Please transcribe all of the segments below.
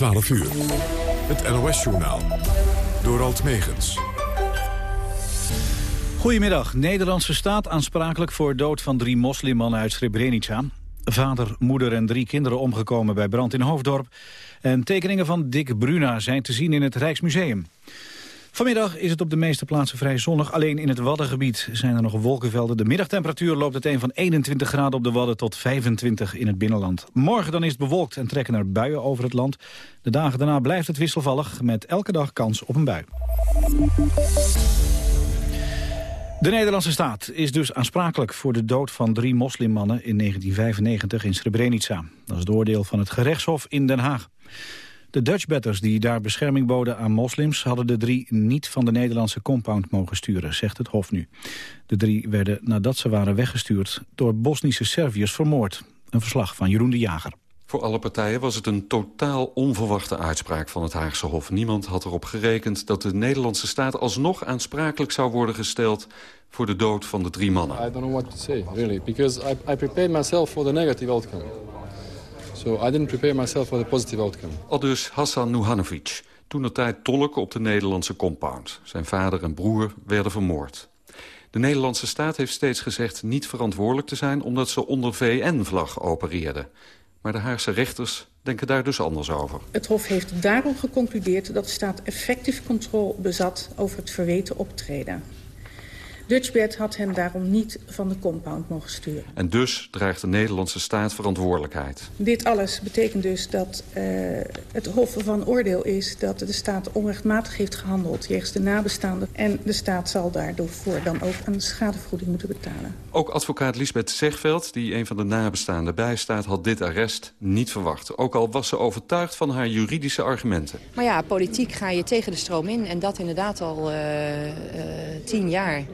12 uur. Het NOS-journaal. Door Alt Megens. Goedemiddag. Nederlandse staat aansprakelijk voor dood van drie moslimmannen uit Srebrenica. Vader, moeder en drie kinderen omgekomen bij brand in Hoofddorp. En tekeningen van Dick Bruna zijn te zien in het Rijksmuseum. Vanmiddag is het op de meeste plaatsen vrij zonnig. Alleen in het Waddengebied zijn er nog wolkenvelden. De middagtemperatuur loopt uiteen van 21 graden op de Wadden tot 25 in het binnenland. Morgen dan is het bewolkt en trekken er buien over het land. De dagen daarna blijft het wisselvallig met elke dag kans op een bui. De Nederlandse staat is dus aansprakelijk voor de dood van drie moslimmannen in 1995 in Srebrenica. Dat is het oordeel van het gerechtshof in Den Haag. De Dutchbatters die daar bescherming boden aan moslims... hadden de drie niet van de Nederlandse compound mogen sturen, zegt het Hof nu. De drie werden nadat ze waren weggestuurd door Bosnische Serviërs vermoord. Een verslag van Jeroen de Jager. Voor alle partijen was het een totaal onverwachte uitspraak van het Haagse Hof. Niemand had erop gerekend dat de Nederlandse staat alsnog aansprakelijk zou worden gesteld voor de dood van de drie mannen. I don't know what to say, really, because I, I prepared myself for the negative outcome. So I didn't prepare myself for the positive outcome. Al dus Hassan Nuhanovic, toen de tijd tolk op de Nederlandse compound. Zijn vader en broer werden vermoord. De Nederlandse staat heeft steeds gezegd niet verantwoordelijk te zijn... omdat ze onder VN-vlag opereerden. Maar de Haagse rechters denken daar dus anders over. Het Hof heeft daarom geconcludeerd dat de staat effectief controle bezat over het verweten optreden. Dutchbed had hen daarom niet van de compound mogen sturen. En dus draagt de Nederlandse staat verantwoordelijkheid. Dit alles betekent dus dat uh, het Hof van oordeel is... dat de staat onrechtmatig heeft gehandeld jegens de nabestaanden. En de staat zal daardoor voor dan ook een schadevergoeding moeten betalen. Ook advocaat Lisbeth Zegveld, die een van de nabestaanden bijstaat... had dit arrest niet verwacht. Ook al was ze overtuigd van haar juridische argumenten. Maar ja, politiek ga je tegen de stroom in. En dat inderdaad al uh, uh, tien jaar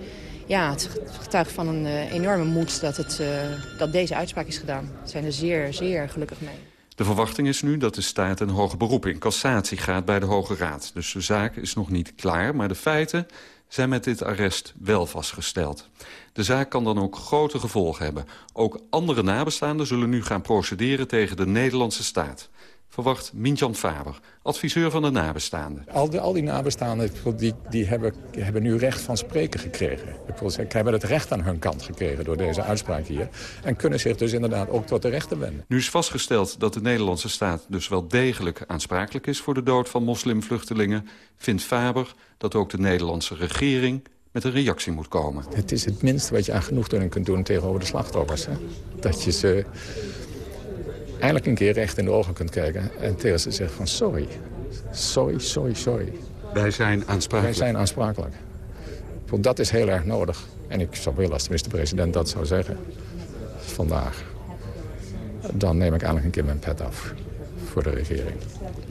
ja, het getuigt van een uh, enorme moed dat, het, uh, dat deze uitspraak is gedaan. We zijn er zeer, zeer gelukkig mee. De verwachting is nu dat de staat een hoger beroep in cassatie gaat bij de Hoge Raad. Dus de zaak is nog niet klaar, maar de feiten zijn met dit arrest wel vastgesteld. De zaak kan dan ook grote gevolgen hebben. Ook andere nabestaanden zullen nu gaan procederen tegen de Nederlandse staat verwacht Mintjan Faber, adviseur van de nabestaanden. Al, die, al die nabestaanden die, die hebben, hebben nu recht van spreken gekregen. Ze hebben het recht aan hun kant gekregen door deze uitspraak hier. En kunnen zich dus inderdaad ook tot de rechten wenden. Nu is vastgesteld dat de Nederlandse staat dus wel degelijk aansprakelijk is... voor de dood van moslimvluchtelingen, vindt Faber dat ook de Nederlandse regering met een reactie moet komen. Het is het minste wat je aan genoegdoening kunt doen tegenover de slachtoffers. Hè? Dat je ze eindelijk een keer recht in de ogen kunt kijken... en tegen ze zeggen van sorry, sorry, sorry, sorry. Wij zijn aansprakelijk. Wij zijn aansprakelijk. Want dat is heel erg nodig. En ik zou willen als de minister-president dat zou zeggen vandaag. Dan neem ik eigenlijk een keer mijn pet af voor de regering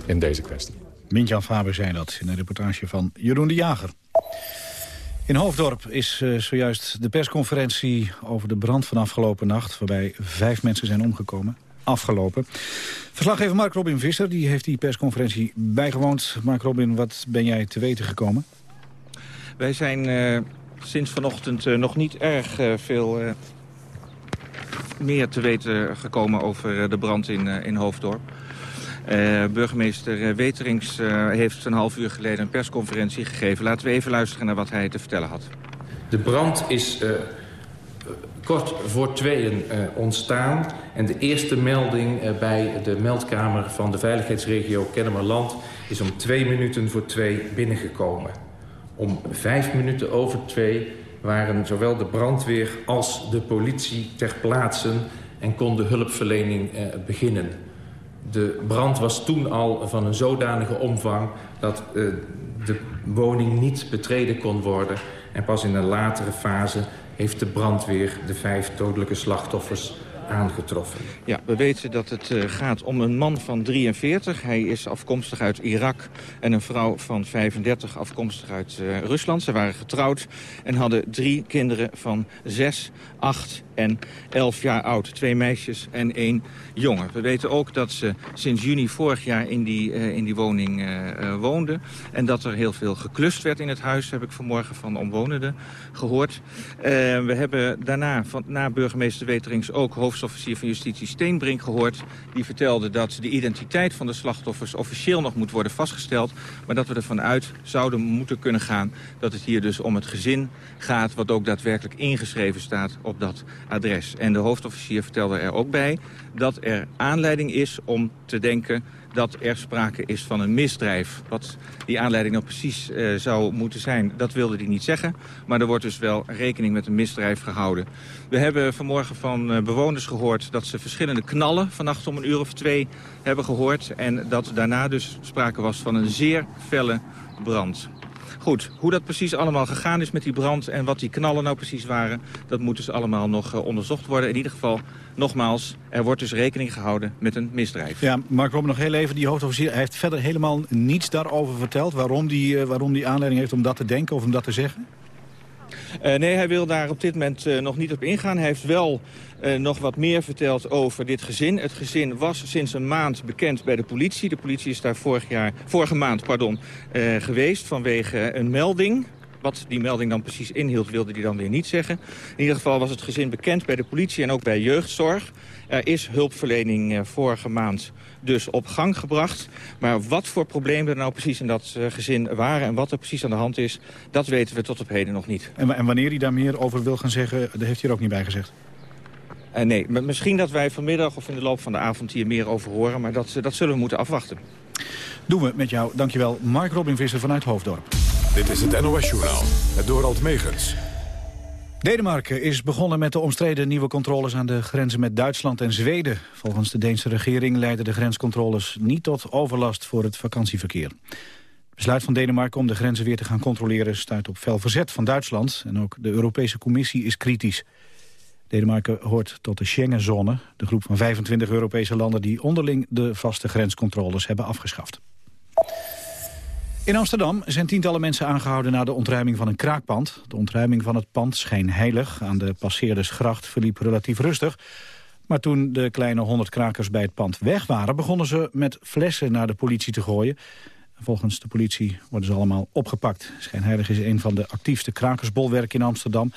in deze kwestie. Mintjan Faber zei dat in een reportage van Jeroen de Jager. In Hoofddorp is uh, zojuist de persconferentie over de brand van afgelopen nacht... waarbij vijf mensen zijn omgekomen afgelopen. Verslaggever Mark Robin Visser die heeft die persconferentie bijgewoond. Mark Robin, wat ben jij te weten gekomen? Wij zijn uh, sinds vanochtend uh, nog niet erg uh, veel meer te weten gekomen over de brand in, in Hoofddorp. burgemeester Weterings heeft een half uur geleden een persconferentie gegeven. Laten we even luisteren naar wat hij te vertellen had. De brand is kort voor tweeën uh, ontstaan. En de eerste melding uh, bij de meldkamer van de veiligheidsregio Kennemerland... is om twee minuten voor twee binnengekomen. Om vijf minuten over twee waren zowel de brandweer als de politie ter plaatse... en kon de hulpverlening uh, beginnen. De brand was toen al van een zodanige omvang... dat de woning niet betreden kon worden... en pas in een latere fase heeft de brandweer de vijf dodelijke slachtoffers aangetroffen. Ja, we weten dat het uh, gaat om een man van 43. Hij is afkomstig uit Irak en een vrouw van 35 afkomstig uit uh, Rusland. Ze waren getrouwd en hadden drie kinderen van 6, 8 en 11 jaar oud. Twee meisjes en één jongen. We weten ook dat ze sinds juni vorig jaar in die, uh, in die woning uh, woonden. En dat er heel veel geklust werd in het huis, heb ik vanmorgen van omwonenden gehoord. we hebben daarna, van, na burgemeester Weterings, ook hoofd hoofdofficier van Justitie Steenbrink gehoord. Die vertelde dat de identiteit van de slachtoffers officieel nog moet worden vastgesteld. Maar dat we ervan uit zouden moeten kunnen gaan dat het hier dus om het gezin gaat... wat ook daadwerkelijk ingeschreven staat op dat adres. En de hoofdofficier vertelde er ook bij dat er aanleiding is om te denken dat er sprake is van een misdrijf. Wat die aanleiding nou precies uh, zou moeten zijn, dat wilde hij niet zeggen. Maar er wordt dus wel rekening met een misdrijf gehouden. We hebben vanmorgen van uh, bewoners gehoord dat ze verschillende knallen... vannacht om een uur of twee hebben gehoord. En dat daarna dus sprake was van een zeer felle brand. Goed, hoe dat precies allemaal gegaan is met die brand en wat die knallen nou precies waren... dat moet dus allemaal nog uh, onderzocht worden. In ieder geval, nogmaals, er wordt dus rekening gehouden met een misdrijf. Ja, Mark Robben, nog heel even. Die hoofdofficier heeft verder helemaal niets daarover verteld... waarom die, uh, waarom die aanleiding heeft om dat te denken of om dat te zeggen? Uh, nee, hij wil daar op dit moment uh, nog niet op ingaan. Hij heeft wel uh, nog wat meer verteld over dit gezin. Het gezin was sinds een maand bekend bij de politie. De politie is daar vorig jaar, vorige maand pardon, geweest vanwege een melding. Wat die melding dan precies inhield, wilde hij dan weer niet zeggen. In ieder geval was het gezin bekend bij de politie en ook bij jeugdzorg. Er is hulpverlening vorige maand dus op gang gebracht. Maar wat voor problemen er nou precies in dat uh, gezin waren... en wat er precies aan de hand is, dat weten we tot op heden nog niet. En, en wanneer hij daar meer over wil gaan zeggen, dat heeft hij er ook niet bij gezegd? Uh, nee, misschien dat wij vanmiddag of in de loop van de avond hier meer over horen... maar dat, dat zullen we moeten afwachten. Doen we met jou. Dankjewel, Mark Robin Visser vanuit Hoofddorp. Dit is het NOS Journaal, het Dorald Megens. Denemarken is begonnen met de omstreden nieuwe controles aan de grenzen met Duitsland en Zweden. Volgens de Deense regering leiden de grenscontroles niet tot overlast voor het vakantieverkeer. Het besluit van Denemarken om de grenzen weer te gaan controleren stuit op fel verzet van Duitsland. En ook de Europese Commissie is kritisch. Denemarken hoort tot de Schengenzone, de groep van 25 Europese landen die onderling de vaste grenscontroles hebben afgeschaft. In Amsterdam zijn tientallen mensen aangehouden na de ontruiming van een kraakpand. De ontruiming van het pand scheen heilig. Aan de Passeerdersgracht verliep relatief rustig. Maar toen de kleine honderd krakers bij het pand weg waren... begonnen ze met flessen naar de politie te gooien. Volgens de politie worden ze allemaal opgepakt. Schijnheilig is een van de actiefste krakersbolwerken in Amsterdam.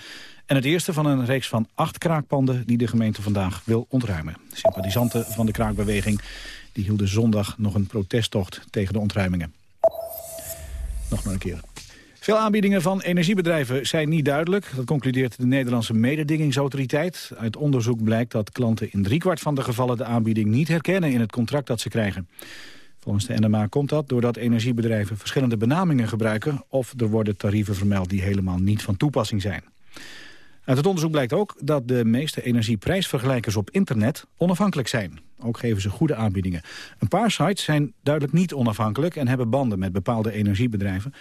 En het eerste van een reeks van acht kraakpanden... die de gemeente vandaag wil ontruimen. Sympathisanten van de kraakbeweging die hielden zondag nog een protesttocht tegen de ontruimingen. Nog maar een keer. Veel aanbiedingen van energiebedrijven zijn niet duidelijk. Dat concludeert de Nederlandse mededingingsautoriteit. Uit onderzoek blijkt dat klanten in driekwart van de gevallen de aanbieding niet herkennen in het contract dat ze krijgen. Volgens de NMA komt dat doordat energiebedrijven verschillende benamingen gebruiken... of er worden tarieven vermeld die helemaal niet van toepassing zijn. Uit het onderzoek blijkt ook dat de meeste energieprijsvergelijkers op internet onafhankelijk zijn. Ook geven ze goede aanbiedingen. Een paar sites zijn duidelijk niet onafhankelijk en hebben banden met bepaalde energiebedrijven.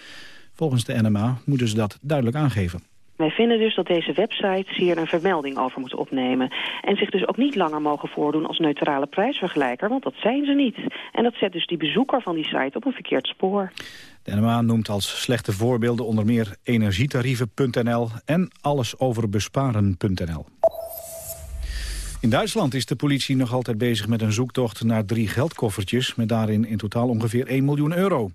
Volgens de NMA moeten ze dat duidelijk aangeven. Wij vinden dus dat deze websites hier een vermelding over moeten opnemen. En zich dus ook niet langer mogen voordoen als neutrale prijsvergelijker, want dat zijn ze niet. En dat zet dus die bezoeker van die site op een verkeerd spoor. De NMA noemt als slechte voorbeelden onder meer energietarieven.nl en allesoverbesparen.nl. In Duitsland is de politie nog altijd bezig met een zoektocht naar drie geldkoffertjes... met daarin in totaal ongeveer 1 miljoen euro.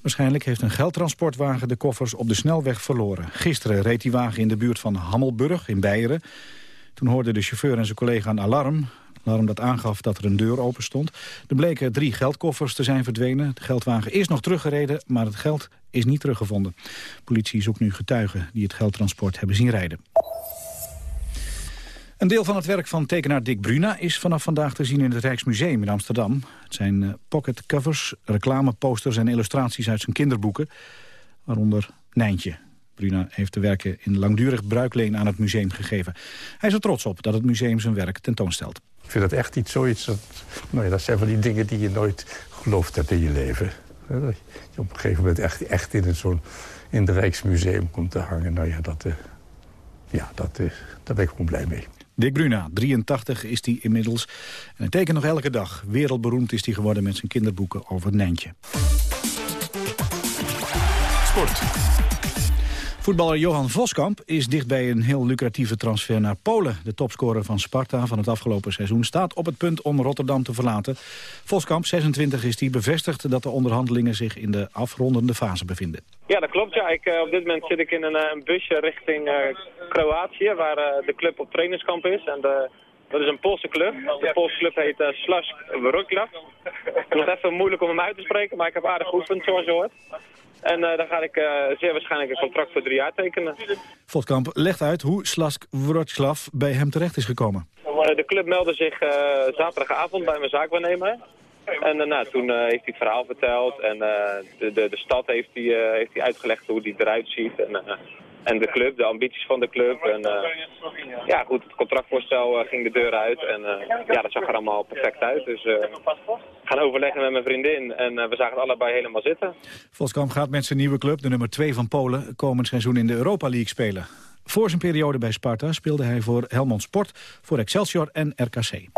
Waarschijnlijk heeft een geldtransportwagen de koffers op de snelweg verloren. Gisteren reed die wagen in de buurt van Hammelburg in Beieren. Toen hoorde de chauffeur en zijn collega een alarm. Alarm dat aangaf dat er een deur open stond. Er bleken drie geldkoffers te zijn verdwenen. De geldwagen is nog teruggereden, maar het geld is niet teruggevonden. Politie zoekt nu getuigen die het geldtransport hebben zien rijden. Een deel van het werk van tekenaar Dick Bruna is vanaf vandaag te zien in het Rijksmuseum in Amsterdam. Het zijn uh, pocketcovers, reclameposters en illustraties uit zijn kinderboeken, waaronder Nijntje. Bruna heeft de werken in langdurig bruikleen aan het museum gegeven. Hij is er trots op dat het museum zijn werk tentoonstelt. Ik vind dat echt iets zoiets. Dat, nou ja, dat zijn van die dingen die je nooit geloofd hebt in je leven. Dat je op een gegeven moment echt, echt in, het zo'n in het Rijksmuseum komt te hangen. Nou ja, dat, uh, ja, dat, uh, daar ben ik gewoon blij mee. Dick Bruna, 83 is hij inmiddels. En hij tekent nog elke dag. Wereldberoemd is hij geworden met zijn kinderboeken over het Nijntje. Sport. Voetballer Johan Voskamp is dicht bij een heel lucratieve transfer naar Polen. De topscorer van Sparta van het afgelopen seizoen staat op het punt om Rotterdam te verlaten. Voskamp, 26 is die, bevestigt dat de onderhandelingen zich in de afrondende fase bevinden. Ja, dat klopt. Ja. Ik, uh, op dit moment zit ik in een, een busje richting uh, Kroatië, waar de club op trainingskamp is. En de Dat is een Poolse club. De Poolse club heet Slash Wroclaw. Het is even moeilijk om hem uit te spreken, maar ik heb aardig geoefend, zoals je hoort. En uh, dan ga ik uh, zeer waarschijnlijk een contract voor drie jaar tekenen. Votkamp legt uit hoe Slask Wroclaw bij hem terecht is gekomen. de club meldde zich zaterdagavond bij mijn zaakwaarnemer. En nou, toen heeft hij het verhaal verteld en de, de, de stad heeft hij, heeft hij uitgelegd hoe die eruit ziet. En, en de club, de ambities van de club. En uh, ja, goed, het contractvoorstel uh, ging de deur uit. En uh, ja, dat zag er allemaal perfect uit. Dus gaan overleggen met mijn vriendin. En we zagen het allebei helemaal zitten. Voskamp gaat met zijn nieuwe club, de nummer 2 van Polen... komend seizoen in de Europa League spelen. Voor zijn periode bij Sparta speelde hij voor Helmond Sport, voor Excelsior en RKC.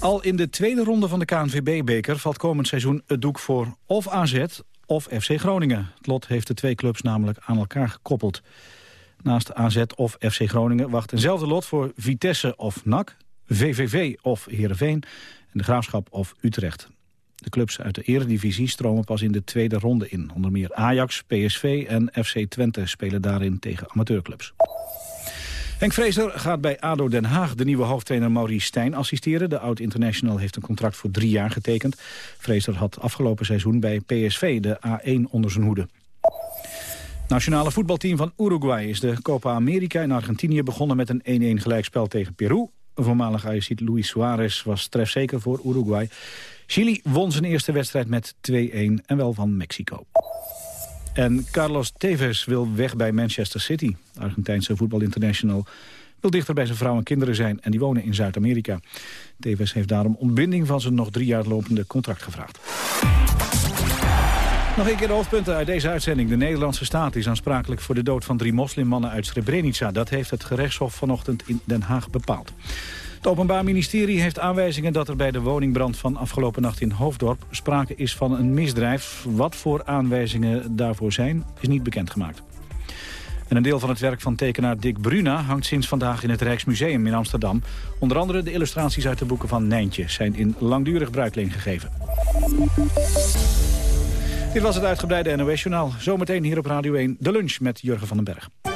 Al in de tweede ronde van de KNVB-beker valt komend seizoen het doek voor of AZ of FC Groningen. Het lot heeft de twee clubs namelijk aan elkaar gekoppeld. Naast AZ of FC Groningen wacht eenzelfde lot voor Vitesse of NAC, VVV of Heerenveen en de Graafschap of Utrecht. De clubs uit de eredivisie stromen pas in de tweede ronde in. Onder meer Ajax, PSV en FC Twente spelen daarin tegen amateurclubs. Henk Vrezer gaat bij ADO Den Haag de nieuwe hoofdtrainer Maurice Stijn assisteren. De oud-international heeft een contract voor drie jaar getekend. Vrezer had afgelopen seizoen bij PSV de A1 onder zijn hoede. Nationale voetbalteam van Uruguay is de Copa America in Argentinië begonnen met een 1-1 gelijkspel tegen Peru. Voormalig Ajaxiet Luis Suarez was trefzeker voor Uruguay. Chili won zijn eerste wedstrijd met 2-1 en wel van Mexico. En Carlos Tevez wil weg bij Manchester City. De Argentijnse voetbalinternational wil dichter bij zijn vrouw en kinderen zijn... en die wonen in Zuid-Amerika. Tevez heeft daarom ontbinding van zijn nog drie jaar lopende contract gevraagd. Nog een keer de hoofdpunten uit deze uitzending. De Nederlandse staat is aansprakelijk voor de dood van drie moslimmannen uit Srebrenica. Dat heeft het gerechtshof vanochtend in Den Haag bepaald. Het Openbaar Ministerie heeft aanwijzingen dat er bij de woningbrand van afgelopen nacht in Hoofddorp sprake is van een misdrijf. Wat voor aanwijzingen daarvoor zijn, is niet bekendgemaakt. En een deel van het werk van tekenaar Dick Bruna hangt sinds vandaag in het Rijksmuseum in Amsterdam. Onder andere de illustraties uit de boeken van Nijntje zijn in langdurig bruikleen gegeven. Dit was het uitgebreide NOS-journaal. Zometeen hier op Radio 1 de lunch met Jurgen van den Berg.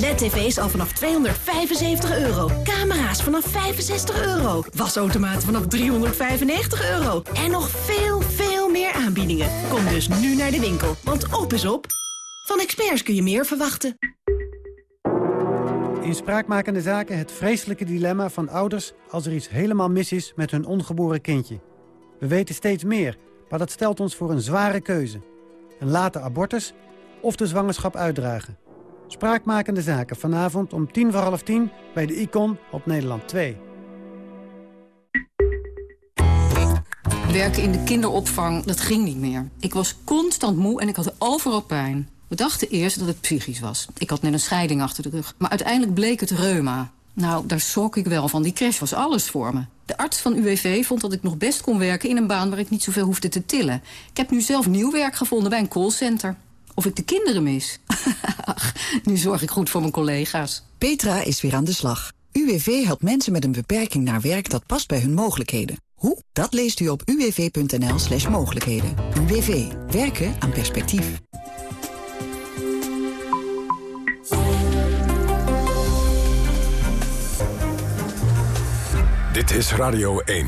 LED-tv's al vanaf 275 euro. Camera's vanaf 65 euro. Wasautomaten vanaf 395 euro. En nog veel, veel meer aanbiedingen. Kom dus nu naar de winkel, want op is op. Van experts kun je meer verwachten. In Spraakmakende Zaken het vreselijke dilemma van ouders... als er iets helemaal mis is met hun ongeboren kindje. We weten steeds meer, maar dat stelt ons voor een zware keuze een late abortus of de zwangerschap uitdragen. Spraakmakende zaken vanavond om tien voor half tien bij de Icon op Nederland 2. Werken in de kinderopvang, dat ging niet meer. Ik was constant moe en ik had overal pijn. We dachten eerst dat het psychisch was. Ik had net een scheiding achter de rug. Maar uiteindelijk bleek het reuma. Nou, daar schrok ik wel van. Die crash was alles voor me. De arts van UWV vond dat ik nog best kon werken in een baan waar ik niet zoveel hoefde te tillen. Ik heb nu zelf nieuw werk gevonden bij een callcenter. Of ik de kinderen mis? Ach, nu zorg ik goed voor mijn collega's. Petra is weer aan de slag. UWV helpt mensen met een beperking naar werk dat past bij hun mogelijkheden. Hoe? Dat leest u op uwv.nl slash mogelijkheden. UWV. Werken aan perspectief. Dit is Radio 1.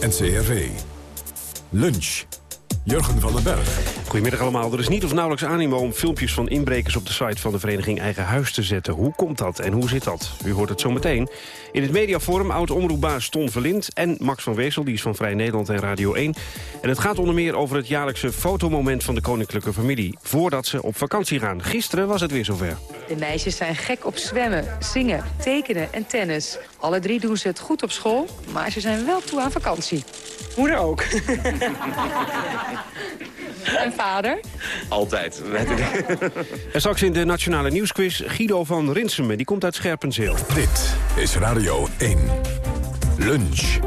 NCRV. Lunch. Jurgen van den Berg. Goedemiddag allemaal. Er is niet of nauwelijks animo om filmpjes van inbrekers op de site van de vereniging Eigen Huis te zetten. Hoe komt dat en hoe zit dat? U hoort het zo meteen. In het mediaforum oud-omroepbaas Ton Verlind en Max van Weesel, die is van Vrij Nederland en Radio 1. En het gaat onder meer over het jaarlijkse fotomoment van de koninklijke familie, voordat ze op vakantie gaan. Gisteren was het weer zover. De meisjes zijn gek op zwemmen, zingen, tekenen en tennis. Alle drie doen ze het goed op school, maar ze zijn wel toe aan vakantie. Moeder ook. En vader? Altijd. en straks in de Nationale Nieuwsquiz Guido van Rinsemen. Die komt uit Scherpenzeel. Dit is Radio 1. Lunch.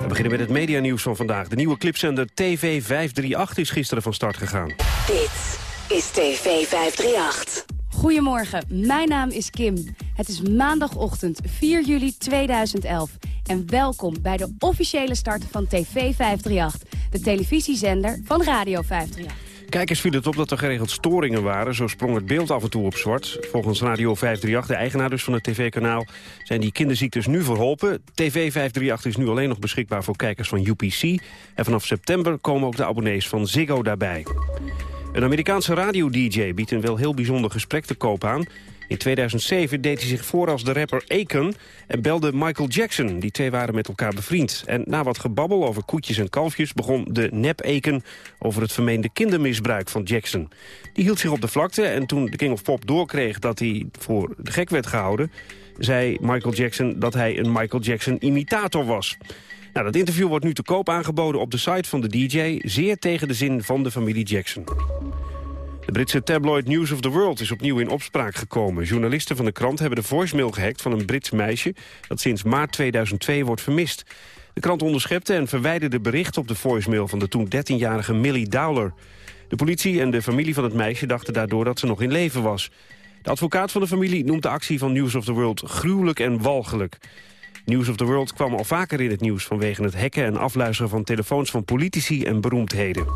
We beginnen met het medianieuws van vandaag. De nieuwe clipzender TV 538 is gisteren van start gegaan. Dit is TV 538. Goedemorgen, mijn naam is Kim. Het is maandagochtend 4 juli 2011. en welkom bij de officiële start van TV 538, de televisiezender van Radio 538. Kijkers viel het op dat er geregeld storingen waren. Zo sprong het beeld af en toe op zwart. Volgens Radio 538, de eigenaar dus van het tv-kanaal... zijn die kinderziektes nu verholpen. TV 538 is nu alleen nog beschikbaar voor kijkers van UPC. En vanaf september komen ook de abonnees van Ziggo daarbij. Een Amerikaanse radio-dj biedt een wel heel bijzonder gesprek te koop aan. In 2007 deed hij zich voor als de rapper Akon en belde Michael Jackson. Die twee waren met elkaar bevriend. En na wat gebabbel over koetjes en kalfjes begon de nep Akon over het vermeende kindermisbruik van Jackson. Die hield zich op de vlakte en toen de King of Pop doorkreeg dat hij voor de gek werd gehouden... zei Michael Jackson dat hij een Michael Jackson-imitator was. Nou, dat interview wordt nu te koop aangeboden op de site van de DJ... zeer tegen de zin van de familie Jackson. De Britse tabloid News of the World is opnieuw in opspraak gekomen. Journalisten van de krant hebben de voicemail gehackt van een Brits meisje... dat sinds maart 2002 wordt vermist. De krant onderschepte en verwijderde berichten op de voicemail... van de toen 13-jarige Millie Dowler. De politie en de familie van het meisje dachten daardoor dat ze nog in leven was. De advocaat van de familie noemt de actie van News of the World gruwelijk en walgelijk. News of the World kwam al vaker in het nieuws vanwege het hacken en afluisteren van telefoons van politici en beroemdheden.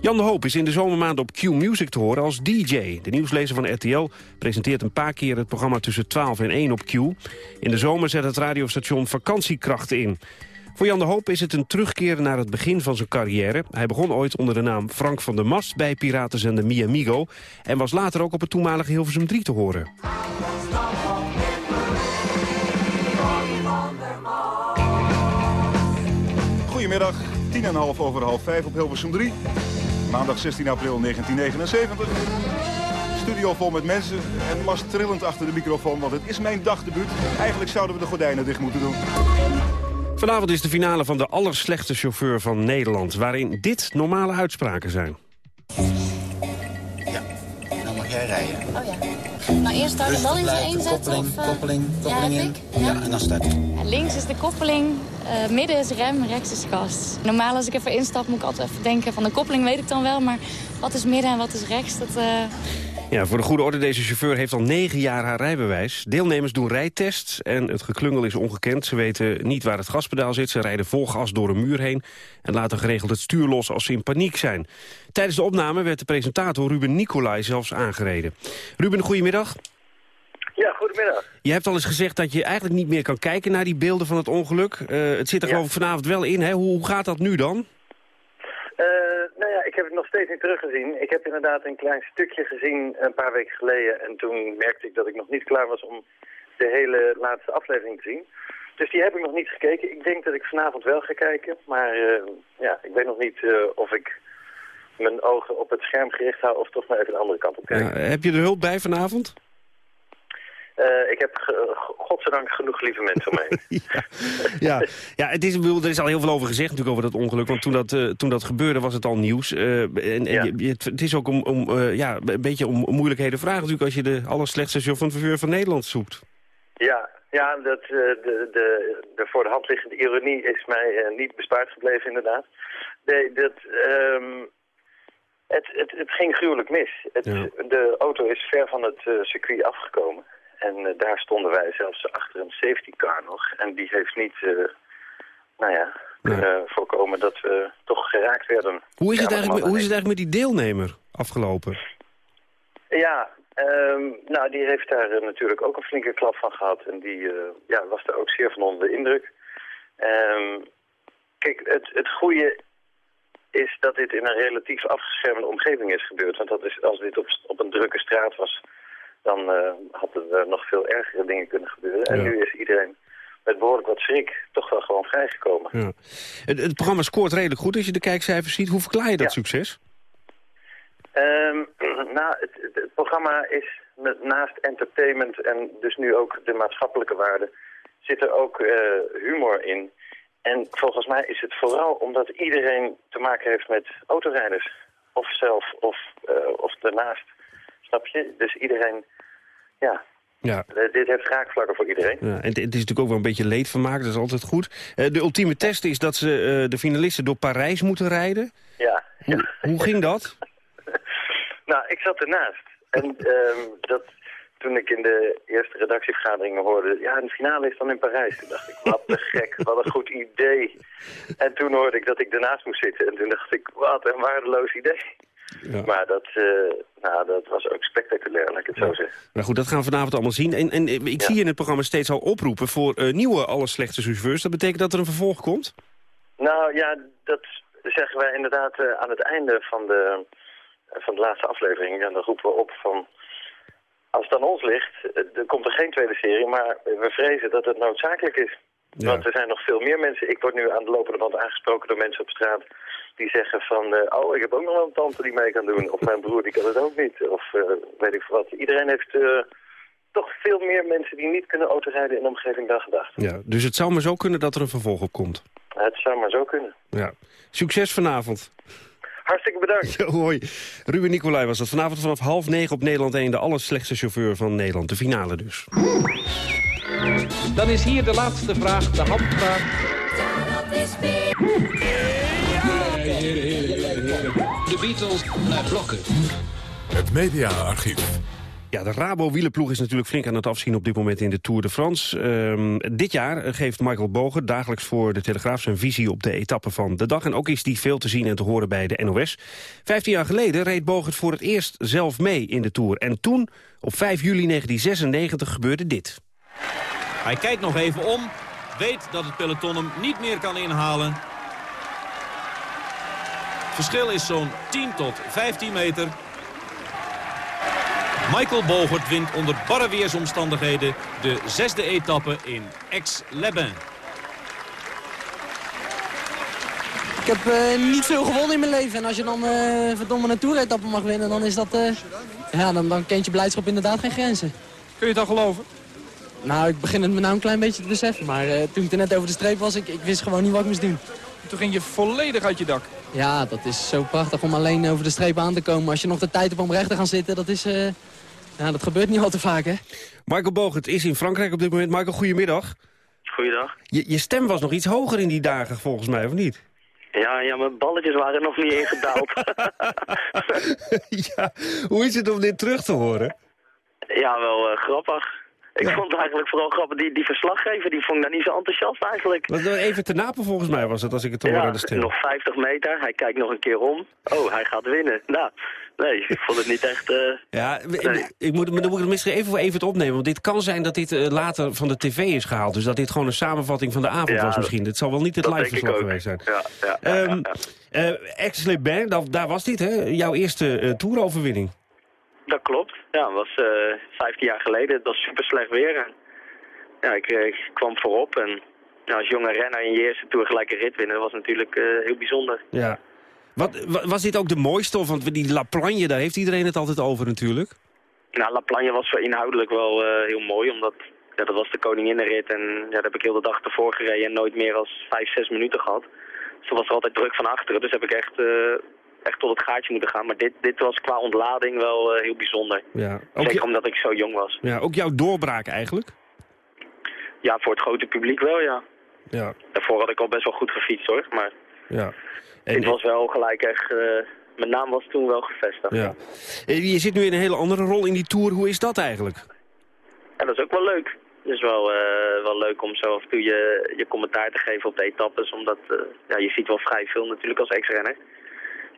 Jan de Hoop is in de zomermaanden op Q-Music te horen als DJ. De nieuwslezer van RTL presenteert een paar keer het programma tussen 12 en 1 op Q. In de zomer zet het radiostation vakantiekrachten in. Voor Jan de Hoop is het een terugkeer naar het begin van zijn carrière. Hij begon ooit onder de naam Frank van der Mast bij piratenzender Miamigo... en was later ook op het toenmalige Hilversum 3 te horen. Goedemiddag, tien en half over half vijf op Hilversum 3. Maandag 16 april 1979. Studio vol met mensen en Mas trillend achter de microfoon, want het is mijn dagdebuut. Eigenlijk zouden we de gordijnen dicht moeten doen. Vanavond is de finale van de allerslechtste chauffeur van Nederland... waarin dit normale uitspraken zijn. Ja, dan mag jij rijden. Oh ja. Nou, eerst daar de bal in zijn één zetten? Koppeling, of, uh, koppeling, koppeling ja, in. Ja, en dan starten. Ja, links is de koppeling, uh, midden is rem, rechts is gas. Normaal als ik even instap moet ik altijd even denken van de koppeling weet ik dan wel. Maar wat is midden en wat is rechts, dat... Uh... Ja, voor de goede orde, deze chauffeur heeft al negen jaar haar rijbewijs. Deelnemers doen rijtests en het geklungel is ongekend. Ze weten niet waar het gaspedaal zit. Ze rijden vol gas door een muur heen en laten geregeld het stuur los als ze in paniek zijn. Tijdens de opname werd de presentator Ruben Nicolai zelfs aangereden. Ruben, goedemiddag. Ja, goedemiddag. Je hebt al eens gezegd dat je eigenlijk niet meer kan kijken naar die beelden van het ongeluk. Uh, het zit er Ja. ik vanavond wel in. Hè? Hoe, hoe gaat dat nu dan? Eh, nou ja, ik heb het nog steeds niet teruggezien. Ik heb inderdaad een klein stukje gezien een paar weken geleden. En toen merkte ik dat ik nog niet klaar was om de hele laatste aflevering te zien. Dus die heb ik nog niet gekeken. Ik denk dat ik vanavond wel ga kijken. Maar eh, ja, ik weet nog niet eh, of ik mijn ogen op het scherm gericht hou of toch maar even de andere kant op kijk. Ja, heb je er hulp bij vanavond? Eh, ik heb godzijdank genoeg lieve mensen om me heen. Ja, ja het is, bedoel, er is al heel veel over gezegd natuurlijk over dat ongeluk. Want toen dat, eh, toen dat gebeurde was het al nieuws. Eh, en en je, je- het, is ook om, om, ja, een beetje om moeilijkheden vragen natuurlijk... als je de allerslechtste chauffeur van Nederland zoekt. Ja, ja dat, de, de, de voor de hand liggende ironie is mij niet bespaard gebleven inderdaad. Nee, dat, ehm, het, het, het ging gruwelijk mis. Het, De auto is ver van het circuit afgekomen. En eh, daar stonden wij zelfs achter een safety car nog. En die heeft niet, eh, nou ja, kunnen voorkomen dat we toch geraakt werden. Hoe is, het Ja, eigenlijk, met- hoe is het eigenlijk met die deelnemer afgelopen? Ja, ehm, nou die heeft daar eh, natuurlijk ook een flinke klap van gehad. En die ja, was daar ook zeer van onder de indruk. Ehm, kijk, het, het goede is dat dit in een relatief afgeschermde omgeving is gebeurd. Want dat is, als dit op, op een drukke straat was, dan eh, hadden er nog veel ergere dingen kunnen gebeuren. En Ja. nu is iedereen met behoorlijk wat schrik toch wel gewoon vrijgekomen. Ja. Het, het programma scoort redelijk goed als je de kijkcijfers ziet. Hoe verklaar je dat succes? Ehm, nou, het, programma is met, naast entertainment en dus nu ook de maatschappelijke waarde, zit er ook eh, humor in. En volgens mij is het vooral omdat iedereen te maken heeft met autorijders. Of zelf, of, eh, of daarnaast. Snap je? Dus iedereen, ja, Ja. eh, dit heeft raakvlakken voor iedereen. Ja, en het, is natuurlijk ook wel een beetje leedvermaak, dat is altijd goed. Eh, de ultieme test is dat ze eh, de finalisten door Parijs moeten rijden. Ja. Hoe, hoe ging dat? Nou, ik zat ernaast. En ehm, dat, toen ik in de eerste redactievergaderingen hoorde... ja, de finale is dan in Parijs. Toen dacht ik, wat te gek, wat een goed idee. En toen hoorde ik dat ik ernaast moest zitten. En toen dacht ik, wat een waardeloos idee. Maar dat, eh, nou, dat was ook spectaculair, laat ik het zo zeggen. Maar goed, dat gaan we vanavond allemaal zien. En, en ik zie in het programma steeds al oproepen voor eh, nieuwe alle slechte chauffeurs. Dat betekent dat er een vervolg komt? Nou ja, dat zeggen wij inderdaad eh, aan het einde van de, van de laatste aflevering. En dan roepen we op van... Als het aan ons ligt, er komt er geen tweede serie, maar we vrezen dat het noodzakelijk is. Want er zijn nog veel meer mensen. Ik word nu aan de lopende band aangesproken door mensen op straat die zeggen van... Uh, oh, ik heb ook nog wel een tante die mee kan doen. Of mijn broer, die kan het ook niet. Of uh, weet ik wat. Iedereen heeft uh, toch veel meer mensen die niet kunnen autorijden in de omgeving dan gedacht. Ja, dus het zou maar zo kunnen dat er een vervolg op komt. Het zou maar zo kunnen. Ja. Succes vanavond. Hartstikke bedankt. Ja, hoi. Ruben Nicolai was dat. Vanavond vanaf half negen op Nederland 1. De allerslechtste chauffeur van Nederland. De finale dus. Dan is hier de laatste vraag, de handvraag. De Beatles naar blokken. Het mediaarchief. Ja, de Rabo-wielenploeg is natuurlijk flink aan het afzien op dit moment in de Tour de France. Um, dit jaar geeft Michael Boger dagelijks voor de Telegraaf zijn visie op de etappen van de dag. En ook is die veel te zien en te horen bij de NOS. Vijftien jaar geleden reed Boger voor het eerst zelf mee in de Tour. En toen, op 5 juli 1996, gebeurde dit. Hij kijkt nog even om, weet dat het peloton hem niet meer kan inhalen. Het verschil is zo'n 10 tot 15 meter. Michael Bogert wint onder barre weersomstandigheden de zesde etappe in Aix-les-Bains. Ik heb uh, niet veel gewonnen in mijn leven. En als je dan uh, verdomme een toeretappe mag winnen, dan is dat... Uh, ja, dan, dan kent je blijdschap inderdaad geen grenzen. Kun je het al geloven? Nou, ik begin het me nou een klein beetje te beseffen. Maar toen ik er net over de streep was, ik, ik wist gewoon niet wat ik moest doen. Toen ging je volledig uit je dak. Ja, dat is zo prachtig om alleen over de streep aan te komen. Als je nog de tijd hebt om recht te gaan zitten, dat is... Uh, ja, dat gebeurt niet al te vaak, hè? Michael Bogert is in Frankrijk op dit moment. Michael, goedemiddag. Goeiedag. Je, je stem was nog iets hoger in die dagen, volgens mij, of niet? Ja, ja, mijn balletjes waren nog niet ingedaald. ja, hoe is het om dit terug te horen? Ja, wel uh, grappig. Ik vond het eigenlijk vooral grappig. Die, die verslaggever die vond ik daar niet zo enthousiast eigenlijk. Was even te napen volgens mij was het, als ik het hoor aan de stem. nog 50 meter. Hij kijkt nog een keer om. Oh, hij gaat winnen. Nou, nee, ik vond het niet echt... Uh, ja, ik moet, dan moet ik misschien even voor even het opnemen. Want dit kan zijn dat dit uh, later van de tv is gehaald. Dus dat dit gewoon een samenvatting van de avond ja, was misschien. Dit zal wel niet het live verslag geweest zijn. Ja, ja, um, uh, daar, daar was dit, hè? Jouw eerste uh, toeroverwinning. Dat klopt. Ja, dat was uh, 15 jaar geleden. Het was super slecht weer. En, ja, ik, ik, kwam voorop en ja, als jonge renner in je eerste tour gelijk een rit winnen, dat was natuurlijk uh, heel bijzonder. Ja. Wat, was dit ook de mooiste? Want die La Plagne, daar heeft iedereen het altijd over natuurlijk. Nou, La Plagne was inhoudelijk wel uh, heel mooi, omdat ja, dat was de koninginnenrit. En ja, daar heb ik heel de dag ervoor gereden en nooit meer als 5, 6 minuten gehad. Dus was er altijd druk van achteren. Dus heb ik echt echt tot het gaatje moeten gaan. Maar dit, dit was qua ontlading wel uh, heel bijzonder. Ja. Zeker je... omdat ik zo jong was. Ja, ook jouw doorbraak eigenlijk? Ja, voor het grote publiek wel, ja. ja. Daarvoor had ik al best wel goed gefietst, hoor. Maar ja. En... dit was wel gelijk echt... Uh, mijn naam was toen wel gevestigd. Ja. Je zit nu in een hele andere rol in die Tour. Hoe is dat eigenlijk? Ja, dat is ook wel leuk. Het is wel, uh, wel leuk om zo af en toe je, je commentaar te geven op de etappes. Omdat uh, ja, je ziet wel vrij veel natuurlijk als ex-renner.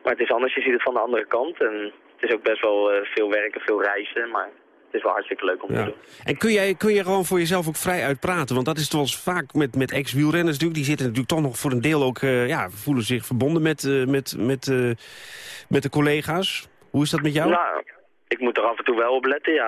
Maar het is anders, je ziet het van de andere kant. En het is ook best wel uh, veel werken, veel reizen, maar het is wel hartstikke leuk om ja. te doen. En kun jij, kun je gewoon voor jezelf ook vrij uitpraten? Want dat is toch vaak met, met ex-wielrenners natuurlijk. Die zitten natuurlijk toch nog voor een deel ook, uh, ja, voelen zich verbonden met, uh, met, met, met de collega's. Hoe is dat met jou? Nou, ik moet er af en toe wel op letten. Ja,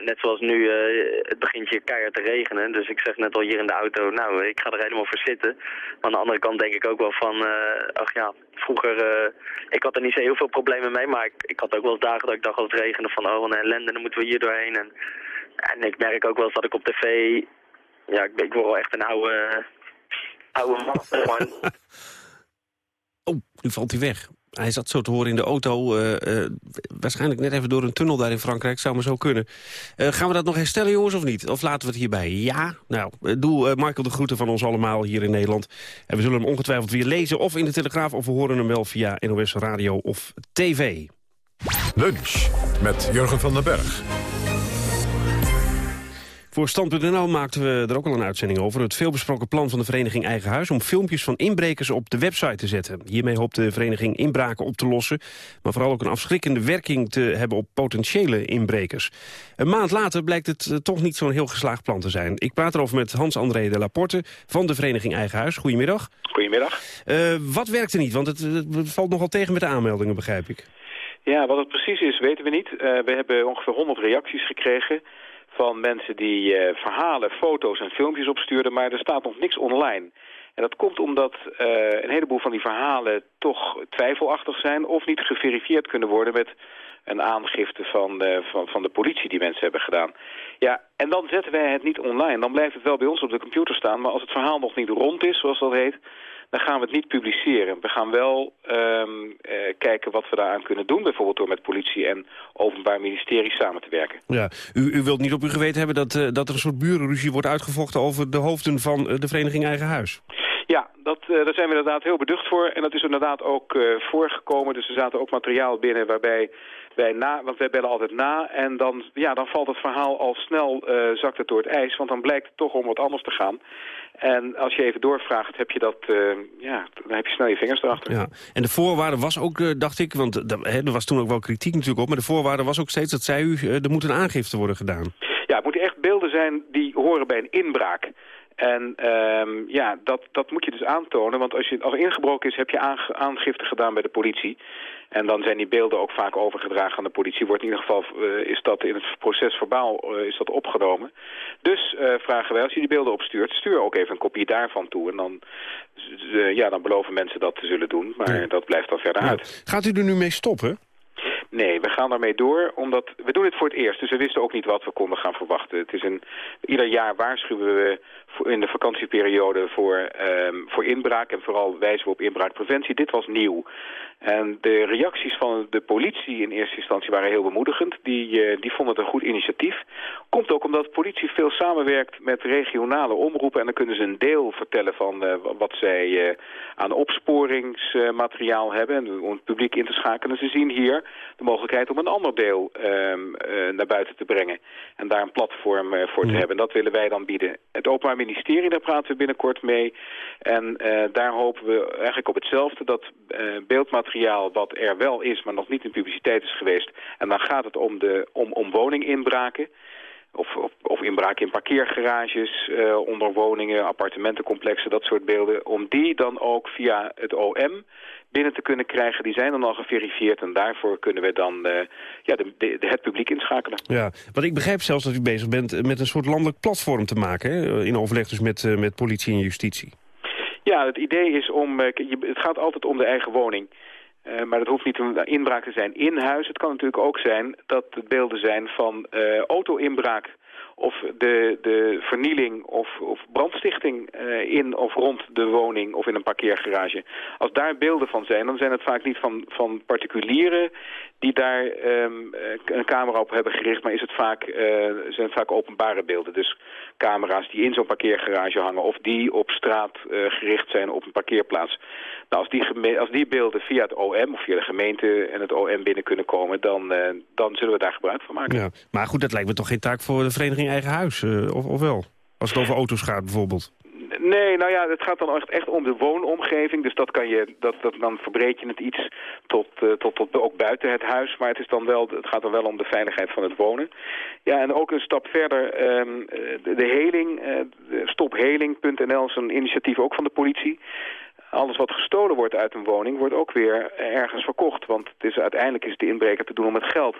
net zoals nu, uh, het begint je keihard te regenen. Dus ik zeg net al hier in de auto, nou, ik ga er helemaal voor zitten. Maar aan de andere kant denk ik ook wel van, uh, ach ja, vroeger, uh, ik had er niet zo heel veel problemen mee. Maar ik, ik had ook wel dagen dat ik dacht als het regende van, oh, een ellende, dan moeten we hier doorheen. En, en ik merk ook wel eens dat ik op tv, ja, ik, ik word wel echt een oude, oude man. oh, nu valt hij weg. Hij zat zo te horen in de auto, uh, uh, waarschijnlijk net even door een tunnel daar in Frankrijk, zou maar zo kunnen. Uh, gaan we dat nog herstellen jongens of niet? Of laten we het hierbij? Ja? Nou, doe Michael de groeten van ons allemaal hier in Nederland. En we zullen hem ongetwijfeld weer lezen of in de Telegraaf... of we horen hem wel via NOS Radio of TV. Lunch met Jurgen van den Berg. Voor Stand.nl maakten we er ook al een uitzending over. Het veelbesproken plan van de vereniging Eigen Huis... om filmpjes van inbrekers op de website te zetten. Hiermee hoopt de vereniging inbraken op te lossen... maar vooral ook een afschrikkende werking te hebben op potentiële inbrekers. Een maand later blijkt het eh, toch niet zo'n heel geslaagd plan te zijn. Ik praat erover met Hans-André de Laporte van de vereniging Eigen Huis. Goedemiddag. Goedemiddag. Uh, wat werkte niet? Want het, het valt nogal tegen met de aanmeldingen, begrijp ik. Ja, wat het precies is, weten we niet. Uh, we hebben ongeveer 100 reacties gekregen van mensen die uh, verhalen, foto's en filmpjes opstuurden, maar er staat nog niks online. En dat komt omdat uh, een heleboel van die verhalen toch twijfelachtig zijn of niet geverifieerd kunnen worden met een aangifte van de, van, van de politie die mensen hebben gedaan. Ja, en dan zetten wij het niet online. Dan blijft het wel bij ons op de computer staan, maar als het verhaal nog niet rond is, zoals dat heet, dan gaan we het niet publiceren. We gaan wel um, uh, kijken wat we daaraan kunnen doen. Bijvoorbeeld door met politie en openbaar ministerie samen te werken. Ja, u, u wilt niet op uw geweten hebben dat, uh, dat er een soort burenruzie wordt uitgevochten... over de hoofden van uh, de vereniging Eigen Huis? Ja, dat, daar zijn we inderdaad heel beducht voor. En dat is inderdaad ook voorgekomen. Dus er zaten ook materiaal binnen waarbij wij na, want wij bellen altijd na en dan, ja, dan valt het verhaal al snel, uh, zakt het door het ijs, want dan blijkt het toch om wat anders te gaan. En als je even doorvraagt, heb je dat, uh, ja, dan heb je snel je vingers erachter. Ja. En de voorwaarde was ook, uh, dacht ik, want er was toen ook wel kritiek natuurlijk op, maar de voorwaarde was ook steeds, dat zei u, er moet een aangifte worden gedaan. Ja, het moeten echt beelden zijn die horen bij een inbraak. En um, ja, dat, dat moet je dus aantonen, want als, je, als er ingebroken is, heb je aangifte gedaan bij de politie. En dan zijn die beelden ook vaak overgedragen aan de politie. Wordt in ieder geval, uh, is dat in het proces verbaal uh, is dat opgenomen. Dus uh, vragen wij, als je die beelden opstuurt, stuur ook even een kopie daarvan toe. En dan, ja, dan beloven mensen dat te zullen doen, maar ja. dat blijft dan verder ja. uit. Gaat u er nu mee stoppen? Nee, we gaan daarmee door, omdat we doen het voor het eerst. Dus we wisten ook niet wat we konden gaan verwachten. Het is een, ieder jaar waarschuwen we in de vakantieperiode voor, um, voor inbraak. En vooral wijzen we op inbraakpreventie. Dit was nieuw. En de reacties van de politie in eerste instantie waren heel bemoedigend. Die, uh, die vonden het een goed initiatief. Komt ook omdat de politie veel samenwerkt met regionale omroepen. En dan kunnen ze een deel vertellen van uh, wat zij uh, aan opsporingsmateriaal hebben. En om het publiek in te schakelen. Ze zien hier de mogelijkheid om een ander deel um, naar buiten te brengen. En daar een platform voor te Ja. hebben. Dat willen wij dan bieden. Het Openbaar Ministerie, daar praten we binnenkort mee. En daar hopen we eigenlijk op hetzelfde. Dat beeldmateriaal wat er wel is, maar nog niet in publiciteit is geweest. En dan gaat het om, de, om, om woninginbraken. Of, of, of inbraken in parkeergarages, uh, onder woningen, appartementencomplexen, dat soort beelden. Om die dan ook via het OM binnen te kunnen krijgen. Die zijn dan al geverifieerd en daarvoor kunnen we dan uh, ja, de, het publiek inschakelen. Ja, want ik begrijp zelfs dat u bezig bent met een soort landelijk platform te maken. Hè? In overleg dus met, uh, met politie en justitie. Ja, het idee is om, uh, het gaat altijd om de eigen woning. Uh, maar dat hoeft niet een inbraak te zijn in huis. Het kan natuurlijk ook zijn dat het beelden zijn van uh, auto-inbraak of de, de vernieling of, of brandstichting uh, in of rond de woning of in een parkeergarage. Als daar beelden van zijn, dan zijn het vaak niet van, van particulieren die daar um, een camera op hebben gericht, maar is het vaak, uh, zijn het vaak openbare beelden. Dus camera's die in zo'n parkeergarage hangen of die op straat gericht zijn op een parkeerplaats. Nou, als die, als die beelden via het OM of via de gemeente en het OM binnen kunnen komen, dan, uh, dan zullen we daar gebruik van maken. Ja, maar goed, dat lijkt me toch geen taak voor de vereniging Eigen Huis, uh, of, of wel? Als het over auto's gaat bijvoorbeeld. Nee, nou ja, het gaat dan echt, echt om de woonomgeving. Dus dat kan je, dat, dat, dan verbreed je het iets tot, uh, tot, tot ook buiten het huis. Maar het, is dan wel, het gaat dan wel om de veiligheid van het wonen. Ja, en ook een stap verder, um, de, de heling, uh, stopheling.nl is een initiatief ook van de politie. Alles wat gestolen wordt uit een woning wordt ook weer ergens verkocht. Want het is, uiteindelijk is de inbreker te doen om het geld.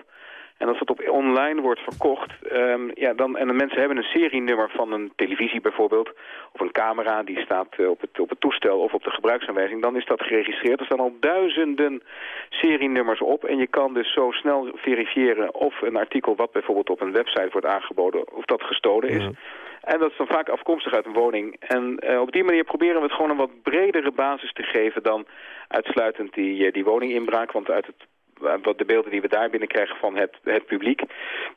En als het op online wordt verkocht, um, ja, dan, en de mensen hebben een serienummer van een televisie bijvoorbeeld, of een camera die staat uh, op, het, op het toestel of op de gebruiksaanwijzing, dan is dat geregistreerd. Er staan al duizenden serienummers op en je kan dus zo snel verifiëren of een artikel wat bijvoorbeeld op een website wordt aangeboden, of dat gestolen is. En dat is dan vaak afkomstig uit een woning. En uh, op die manier proberen we het gewoon een wat bredere basis te geven dan uitsluitend die, die woninginbraak. Want uit het wat de beelden die we daar binnenkrijgen van het, het publiek...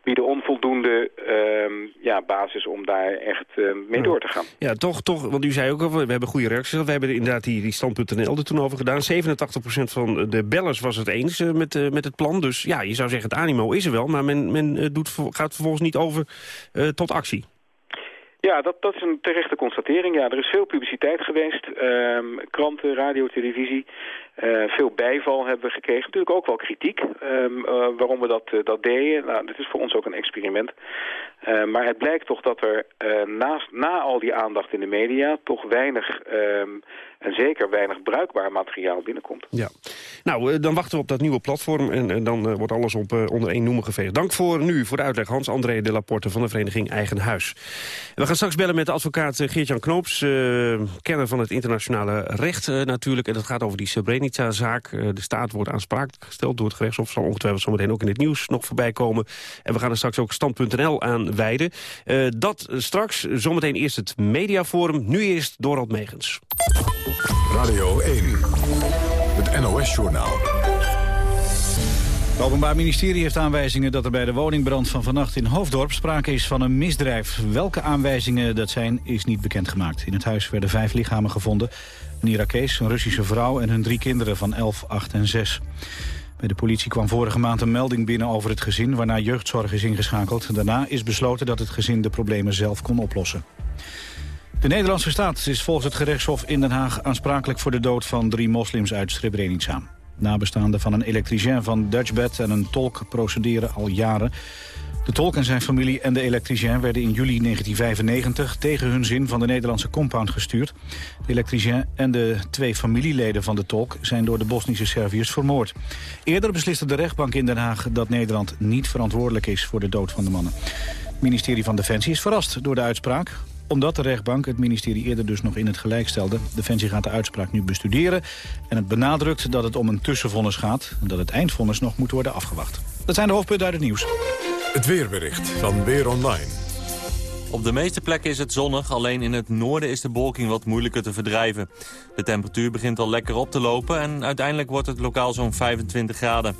bieden onvoldoende uh, ja, basis om daar echt mee door te gaan. Ja, toch, toch, want u zei ook al, we hebben goede reacties. We hebben inderdaad die, die stand.nl er toen over gedaan. 87% van de bellers was het eens met, met het plan. Dus ja, je zou zeggen, het animo is er wel... maar men, men doet, gaat vervolgens niet over tot actie. Ja, dat, dat is een terechte constatering. Ja, er is veel publiciteit geweest. Ehm, kranten, radio, televisie. Eh, veel bijval hebben we gekregen. Natuurlijk ook wel kritiek ehm, eh, waarom we dat, eh, dat deden. Nou, dit is voor ons ook een experiment. maar het blijkt toch dat er naast, na al die aandacht in de media... toch weinig ehm, en zeker weinig bruikbaar materiaal binnenkomt. Ja. Nou, dan wachten we op dat nieuwe platform en, dan wordt alles op onder één noemer geveegd. Dank voor nu, voor de uitleg Hans-André de Laporte van de vereniging Eigen Huis. We gaan straks bellen met de advocaat Geert-Jan Knoops, kenner van het internationale recht natuurlijk. En dat gaat over die Srebrenica zaak eh, De staat wordt aansprakelijk gesteld door het gerechtshof. Zal ongetwijfeld zometeen ook in het nieuws nog voorbij komen. En we gaan er straks ook stand.nl aan wijden. Dat straks, zometeen eerst het mediaforum. Nu eerst Dorald Megens. Radio 1, het NOS-journaal. Het Openbaar Ministerie heeft aanwijzingen dat er bij de woningbrand van vannacht in Hoofddorp sprake is van een misdrijf. Welke aanwijzingen dat zijn, is niet bekendgemaakt. In het huis werden vijf lichamen gevonden. Een Irakees, een Russische vrouw en hun drie kinderen van 11, 8 en 6. Bij de politie kwam vorige maand een melding binnen over het gezin... waarna jeugdzorg is ingeschakeld. Daarna is besloten dat het gezin de problemen zelf kon oplossen. De Nederlandse staat is volgens het gerechtshof in Den Haag aansprakelijk voor de dood van drie moslims uit Srebrenica. Nabestaanden van een elektricien van Dutchbed en een tolk procederen al jaren. De tolk en zijn familie en de elektricien werden in juli 1995 tegen hun zin van de Nederlandse compound gestuurd. De elektricien en de twee familieleden van de tolk zijn door de Bosnische Serviërs vermoord. Eerder besliste de rechtbank in Den Haag dat Nederland niet verantwoordelijk is voor de dood van de mannen. Het ministerie van Defensie is verrast door de uitspraak omdat de rechtbank het ministerie eerder dus nog in het gelijk stelde. Defensie gaat de uitspraak nu bestuderen en het benadrukt dat het om een tussenvonnis gaat... en dat het eindvonnis nog moet worden afgewacht. Dat zijn de hoofdpunten uit het nieuws. Het weerbericht van Weer Online. Op de meeste plekken is het zonnig, alleen in het noorden is de bewolking wat moeilijker te verdrijven. De temperatuur begint al lekker op te lopen en uiteindelijk wordt het lokaal zo'n 25 graden.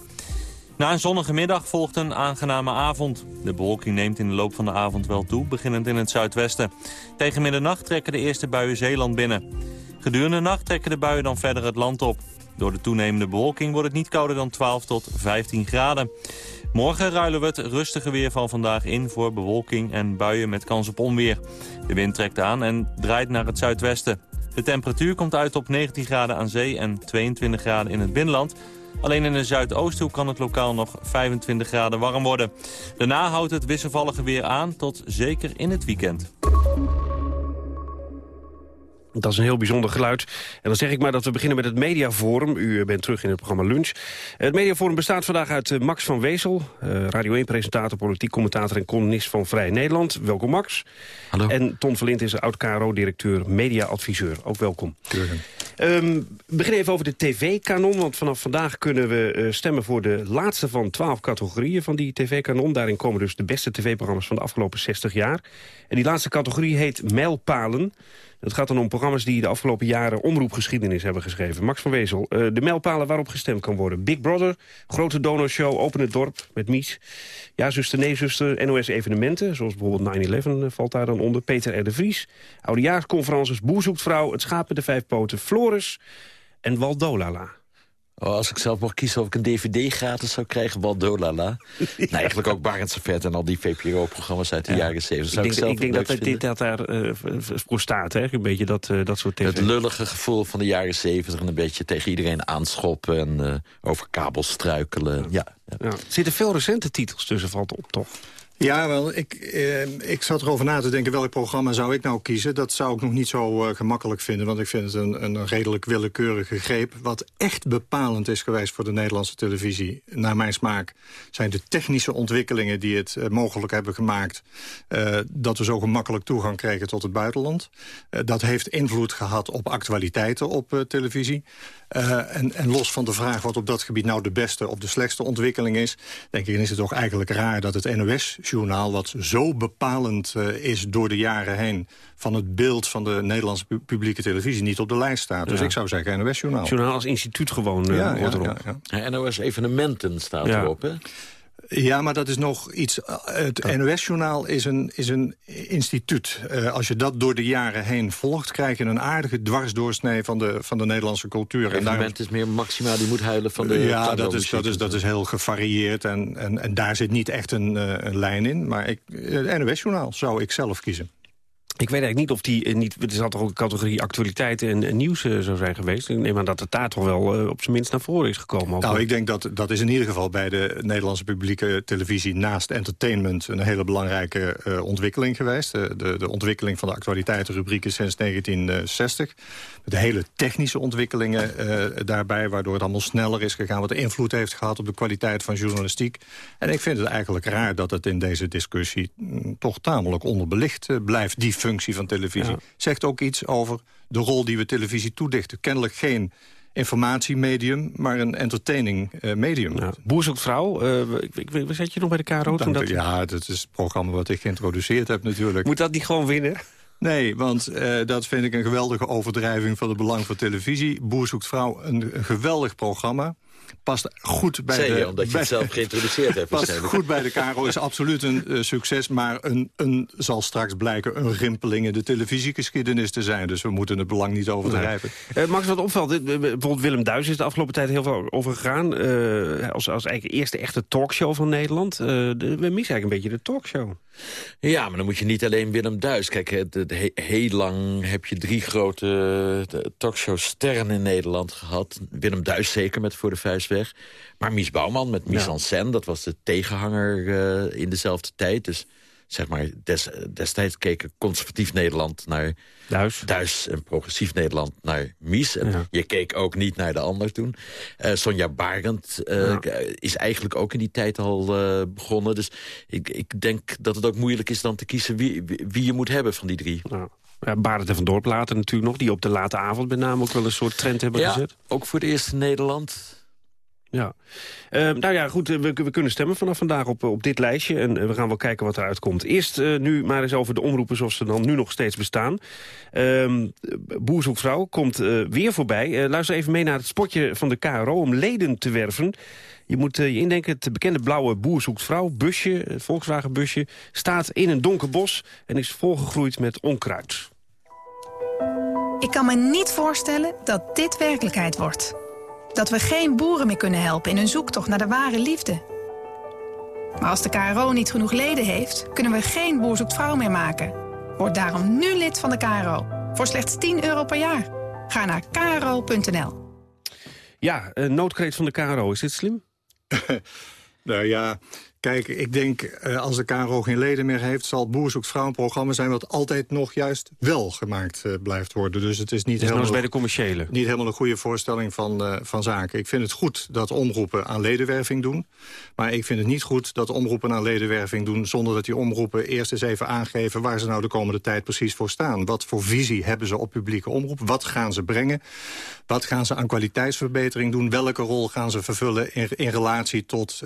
Na een zonnige middag volgt een aangename avond. De bewolking neemt in de loop van de avond wel toe, beginnend in het zuidwesten. Tegen middernacht trekken de eerste buien Zeeland binnen. Gedurende de nacht trekken de buien dan verder het land op. Door de toenemende bewolking wordt het niet kouder dan 12 tot 15 graden. Morgen ruilen we het rustige weer van vandaag in voor bewolking en buien met kans op onweer. De wind trekt aan en draait naar het zuidwesten. De temperatuur komt uit op 19 graden aan zee en 22 graden in het binnenland. Alleen in de Zuidoosthoek kan het lokaal nog 25 graden warm worden. Daarna houdt het wisselvallige weer aan tot zeker in het weekend. Dat is een heel bijzonder geluid. En dan zeg ik maar dat we beginnen met het Mediaforum. U bent terug in het programma Lunch. Het Mediaforum bestaat vandaag uit eh, Max van Wezel... Eh, Radio 1-presentator, politiek commentator en columnist van Vrij Nederland. Welkom Max. Hallo. En Ton Verlint is oud-KRO-directeur, mediaadviseur. Ook welkom. Um, we beginnen even over de tv-kanon, want vanaf vandaag kunnen we stemmen voor de laatste van twaalf categorieën van die tv-kanon. Daarin komen dus de beste tv-programma's van de afgelopen 60 jaar. En die laatste categorie heet Mijlpalen. Het gaat dan om programma's die de afgelopen jaren omroepgeschiedenis hebben geschreven. Max van Wezel, uh, de mijlpalen waarop gestemd kan worden. Big Brother, Grote Donorshow, Open het Dorp met Mies. Ja, zuster, nee, zuster, NOS evenementen, zoals bijvoorbeeld 9-11 uh, valt daar dan onder. Peter R. de Vries, Oudejaarsconferences, Boer Het Schapen de Vijf Poten, Floris en Waldolala. Oh, als ik zelf mocht kiezen of ik een dvd gratis zou krijgen, Waldolala. nee, eigenlijk ook Barend Vet en al die VPRO-programma's uit de jaren 70. Ik denk, ik denk dat dit dat daar uh, voor staat, hè? een beetje dat, uh, dat soort tv. Het lullige gevoel van de jaren 70 en een beetje tegen iedereen aanschoppen en uh, over kabels struikelen. Ja. ja. Er zitten veel recente titels tussen, valt op, toch? Ja, wel. Ik, eh, ik zat erover na te denken welk programma zou ik nou kiezen. Dat zou ik nog niet zo uh, gemakkelijk vinden. Want ik vind het een, een redelijk willekeurige greep. Wat echt bepalend is geweest voor de Nederlandse televisie... naar mijn smaak, zijn de technische ontwikkelingen... die het uh, mogelijk hebben gemaakt... Dat we zo gemakkelijk toegang kregen tot het buitenland. dat heeft invloed gehad op actualiteiten op televisie. En, en, los van de vraag wat op dat gebied nou de beste of de slechtste ontwikkeling is... denk ik, is het toch eigenlijk raar dat het NOS-journaal... wat zo bepalend uh, is door de jaren heen... van het beeld van de Nederlandse pu publieke televisie niet op de lijst staat. Dus ik zou zeggen NOS-journaal. Journaal als instituut gewoon uh, ja, wordt erop. Ja, ja. NOS-evenementen staat erop, hè? Ja, maar dat is nog iets... Het NOS-journaal is een, is een instituut. Uh, als je dat door de jaren heen volgt... krijg je een aardige dwarsdoorsnee van de, van de Nederlandse cultuur. Het evenement is meer Maxima die moet huilen van de... Ja, dat is, dat, is, dat is heel gevarieerd. En, en, en daar zit niet echt een, uh, een lijn in. Maar ik, het NOS-journaal zou ik zelf kiezen. Ik weet eigenlijk niet of die... eh, niet, er zal toch ook een categorie actualiteiten en, en nieuws eh, zou zijn geweest. Ik neem aan dat het daar toch wel eh, op zijn minst naar voren is gekomen. Nou, ik denk dat dat is in ieder geval bij de Nederlandse publieke televisie... naast entertainment een hele belangrijke ontwikkeling geweest. De, de ontwikkeling van de actualiteitenrubrieken sinds 1960. Met de hele technische ontwikkelingen daarbij... waardoor het allemaal sneller is gegaan. Wat invloed heeft gehad op de kwaliteit van journalistiek. En ik vind het eigenlijk raar dat het in deze discussie... mm, toch tamelijk onderbelicht blijft, die functie van televisie. Ja. Zegt ook iets over de rol die we televisie toedichten. Kennelijk geen informatiemedium, maar een entertaining eh, medium. Ja. Boer zoekt vrouw. ik, ik, ik- zat je nog bij de KRO toen dat... Ja, dat is het programma wat ik geïntroduceerd heb natuurlijk. Moet dat niet gewoon winnen? Nee, want eh, dat vind ik een geweldige overdrijving van het belang van televisie. Boer zoekt vrouw, een geweldig programma. Past goed bij de... omdat je bij- het zelf geïntroduceerd hebt Past goed bij de Caro, is absoluut een eh, succes. Maar een, een zal straks blijken een rimpeling in de televisiegeschiedenis te zijn. Dus we moeten het belang niet overdrijven. Eh, Max, wat opvalt, dit, bijvoorbeeld Willem Duis is de afgelopen tijd heel veel over gegaan. eh, als, als eigenlijk eerste echte talkshow van Nederland. Eh, de- we missen eigenlijk een beetje de talkshow. Ja, maar dan moet je niet alleen Willem Duis. Kijk, eh, de- de- he- heel lang heb je drie grote talkshow-sterren in Nederland gehad. Willem Duis zeker met Voor de Weg. Maar Mies Bouwman met Mies Ja. en Scène, dat was de tegenhanger eh, in dezelfde tijd. Dus zeg maar, des, destijds keken conservatief Nederland naar Duis. Duis en progressief Nederland naar Mies. En Ja. je keek ook niet naar de ander toen. Eh, Sonja Barend eh, is eigenlijk ook in die tijd al begonnen. Dus ik, ik denk dat het ook moeilijk is dan te kiezen wie, wie, je moet hebben van die drie. Nou, ja, Barend en Van Dorp later natuurlijk nog. Die op de late avond met name ook wel een soort trend hebben Ja, gezet. ook voor het eerst in Nederland. Ja. Eh, nou ja, goed, eh, we, we kunnen stemmen vanaf vandaag op, eh, op dit lijstje. En we gaan wel kijken wat eruit komt. Eerst nu maar eens over de omroepen zoals ze dan nu nog steeds bestaan. Ehm Boer vrouw komt weer voorbij. Luister even mee naar het spotje van de KRO om leden te werven. Je moet je indenken, het bekende blauwe Boer zoekt vrouw busje, Volkswagen busje, staat in een donker bos en is volgegroeid met onkruid. Ik kan me niet voorstellen dat dit werkelijkheid wordt. Dat we geen boeren meer kunnen helpen in hun zoektocht naar de ware liefde. Maar als de KRO niet genoeg leden heeft, kunnen we geen boer zoekt vrouw meer maken. Word daarom nu lid van de KRO. Voor slechts 10 euro per jaar. Ga naar kro.nl. Ja, een noodkreet van de KRO, is dit slim? Nou ja, kijk, ik denk eh, als de KRO geen leden meer heeft... zal het Boer zoekt vrouw een programma zijn... wat altijd nog juist wel gemaakt eh, blijft worden. Dus het is niet eens helemaal... bij de commerciële. niet helemaal een goede voorstelling van, eh, van zaken. Ik vind het goed dat omroepen aan ledenwerving doen. Maar ik vind het niet goed dat omroepen aan ledenwerving doen... zonder dat die omroepen eerst eens even aangeven... waar ze nou de komende tijd precies voor staan. Wat voor visie hebben ze op publieke omroep? Wat gaan ze brengen? Wat gaan ze aan kwaliteitsverbetering doen? Welke rol gaan ze vervullen in, in relatie tot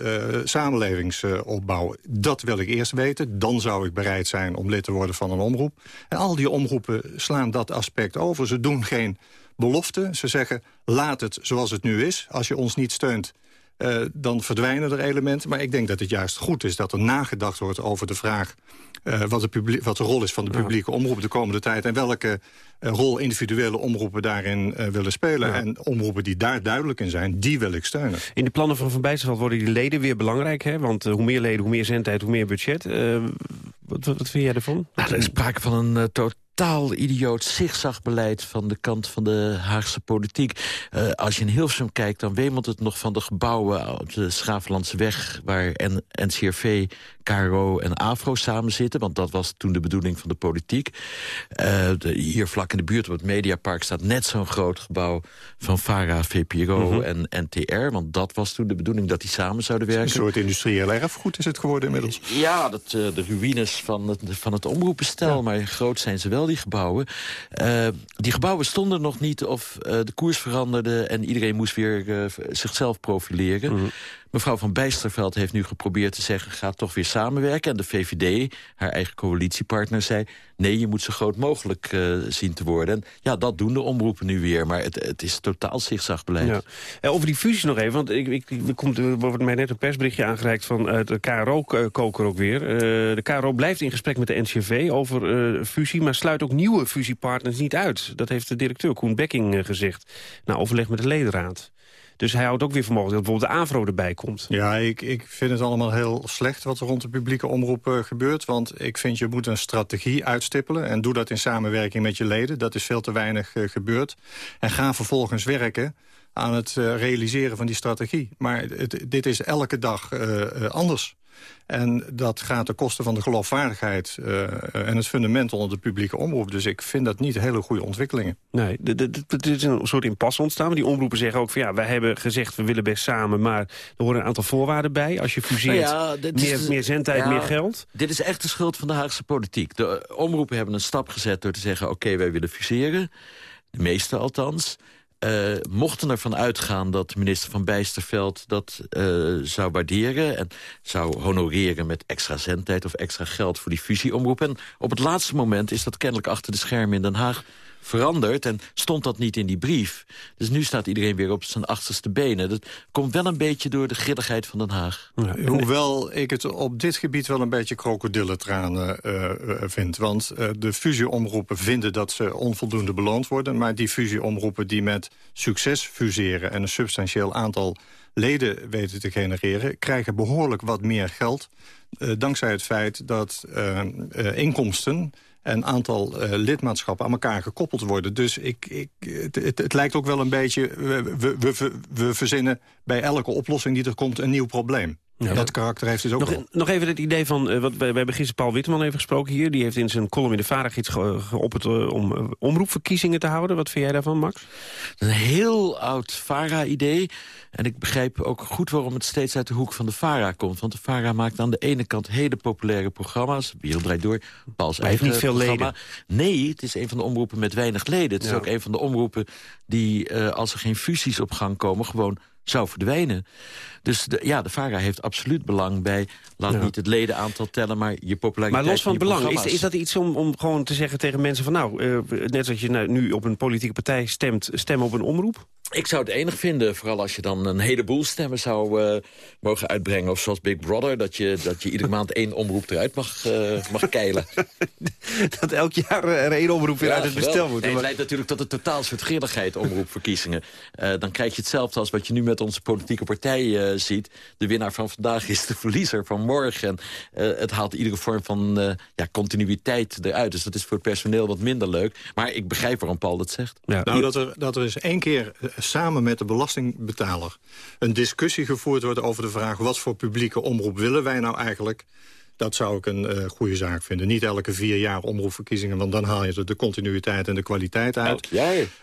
eh, samenlevingsopbouw? dat wil ik eerst weten. Dan zou ik bereid zijn om lid te worden van een omroep. En al die omroepen slaan dat aspect over. Ze doen geen belofte. Ze zeggen, laat het zoals het nu is. Als je ons niet steunt, eh, dan verdwijnen er elementen. Maar ik denk dat het juist goed is dat er nagedacht wordt over de vraag... eh, wat, de wat de rol is van de publieke omroep de komende tijd... en welke eh, rol individuele omroepen daarin eh, willen spelen. En omroepen die daar duidelijk in zijn, die wil ik steunen. In de plannen van Van Bijsterveld worden die leden weer belangrijk. Hè? Want hoe meer leden, hoe meer zendtijd, hoe meer budget. Wat, wat, wat vind jij ervan? Nou, er is sprake van een totaal idioot zigzagbeleid van de kant van de Haagse politiek. Eh, als je in Hilversum kijkt, dan wemelt het nog van de gebouwen op de Schaaflandse weg... waar N NCRV, KRO en AFRO samen zitten. Want dat was toen de bedoeling van de politiek. Eh, de- hier vlak in de buurt op het Mediapark staat net zo'n groot gebouw... van VARA, VPRO Mhm. en NTR. Want dat was toen de bedoeling dat die samen zouden werken. Een soort industrieel erfgoed is het geworden inmiddels. Ja, dat, eh, de ruïnes van het, van het omroepenstel. Maar groot zijn ze wel, die gebouwen. Eh, die gebouwen stonden nog niet of de koers veranderde... en iedereen moest weer zichzelf profileren. Mhm. Mevrouw van Bijsterveld heeft nu geprobeerd te zeggen... ga toch weer samenwerken. En de VVD, haar eigen coalitiepartner, zei... nee, je moet zo groot mogelijk eh, zien te worden. En ja, dat doen de omroepen nu weer. Maar het, het is totaal zigzagbeleid. Ja. Eh, over die fusies nog even, want ik, ik, er komt, er wordt mij net een persberichtje aangereikt van eh, de KRO-koker ook weer. De KRO blijft in gesprek met de NCV over fusie, maar sluit ook nieuwe fusiepartners niet uit. Dat heeft de directeur Koen Bekking gezegd, na overleg met de ledenraad. Dus hij houdt ook weer voor mogelijk dat bijvoorbeeld de AVRO erbij komt. Ja, ik, ik vind het allemaal heel slecht wat er rond de publieke omroep uh, gebeurt. Want ik vind je moet een strategie uitstippelen. En doe dat in samenwerking met je leden. Dat is veel te weinig uh, gebeurd. En ga vervolgens werken aan het uh, realiseren van die strategie. Maar dit is elke dag anders. En dat gaat ten koste van de geloofwaardigheid uh, en het fundament onder de publieke omroep. Dus ik vind dat niet hele goede ontwikkelingen. Nee, er is een soort impasse ontstaan. Die omroepen zeggen ook van ja, wij hebben gezegd we willen best samen, maar er horen een aantal voorwaarden bij. Als je fuseert, nou ja, meer, is, meer zendtijd, ja, meer geld. Dit is echt de schuld van de Haagse politiek. De omroepen hebben een stap gezet door te zeggen oké, wij willen fuseren. De meeste althans. Uh, mochten ervan uitgaan dat minister Van Bijsterveld dat uh, zou waarderen... en zou honoreren met extra zendtijd of extra geld voor die fusieomroep. En op het laatste moment is dat kennelijk achter de schermen in Den Haag veranderd en stond dat niet in die brief. Dus nu staat iedereen weer op zijn achterste benen. Dat komt wel een beetje door de grilligheid van Den Haag. Ja, hoewel ik het op dit gebied wel een beetje krokodillentranen uh, vind. Want uh, de fusieomroepen vinden dat ze onvoldoende beloond worden... maar die fusieomroepen die met succes fuseren... en een substantieel aantal leden weten te genereren... krijgen behoorlijk wat meer geld... dankzij het feit dat inkomsten een aantal uh, lidmaatschappen aan elkaar gekoppeld worden. Dus ik, ik, het, het, lijkt ook wel een beetje... We, we, we, verzinnen bij elke oplossing die er komt een nieuw probleem. Ja, dat karakter heeft dus ook nog, nog even het idee van, uh, wat, we, we hebben gisteren Paul Witteman even gesproken hier. Die heeft in zijn column in de Vadergids geopperd uh, om uh, omroepverkiezingen te houden. Wat vind jij daarvan, Max? Een heel oud VARA-idee. En ik begrijp ook goed waarom het steeds uit de hoek van de VARA komt. Want de VARA maakt aan de ene kant hele populaire programma's. Wereld draait door, Paul's maar eigen niet veel programma. leden. Nee, het is een van de omroepen met weinig leden. Het is ook een van de omroepen die, uh, als er geen fusies op gang komen... gewoon zou verdwijnen. Dus de, ja, de VARA heeft absoluut belang bij... laat Ja. niet het ledenaantal tellen, maar je populariteit Maar los van het belang, is, is dat iets om, om gewoon te zeggen tegen mensen van... nou, eh, net als je nou nu op een politieke partij stemt, stem op een omroep? Ik zou het enig vinden, vooral als je dan een heleboel stemmen zou eh, mogen uitbrengen. Of zoals Big Brother, dat je, dat je iedere maand één omroep eruit mag, eh, mag keilen. dat elk jaar er één omroep weer uit het bestel moet. Nee, het leidt natuurlijk tot een totaal soort omroepverkiezingen. Dan krijg je hetzelfde als wat je nu met onze politieke partij eh, ziet. De winnaar van vandaag is de verliezer van morgen. En, eh, het haalt iedere vorm van eh, ja, continuïteit eruit. Dus dat is voor het personeel wat minder leuk. Maar ik begrijp waarom Paul dat zegt. Nou, dat er, dat er eens één keer samen met de belastingbetaler... een discussie gevoerd wordt over de vraag... wat voor publieke omroep willen wij nou eigenlijk... Dat zou ik een eh, goede zaak vinden. Niet elke vier jaar omroepverkiezingen... want dan haal je de, de continuïteit en de kwaliteit uit.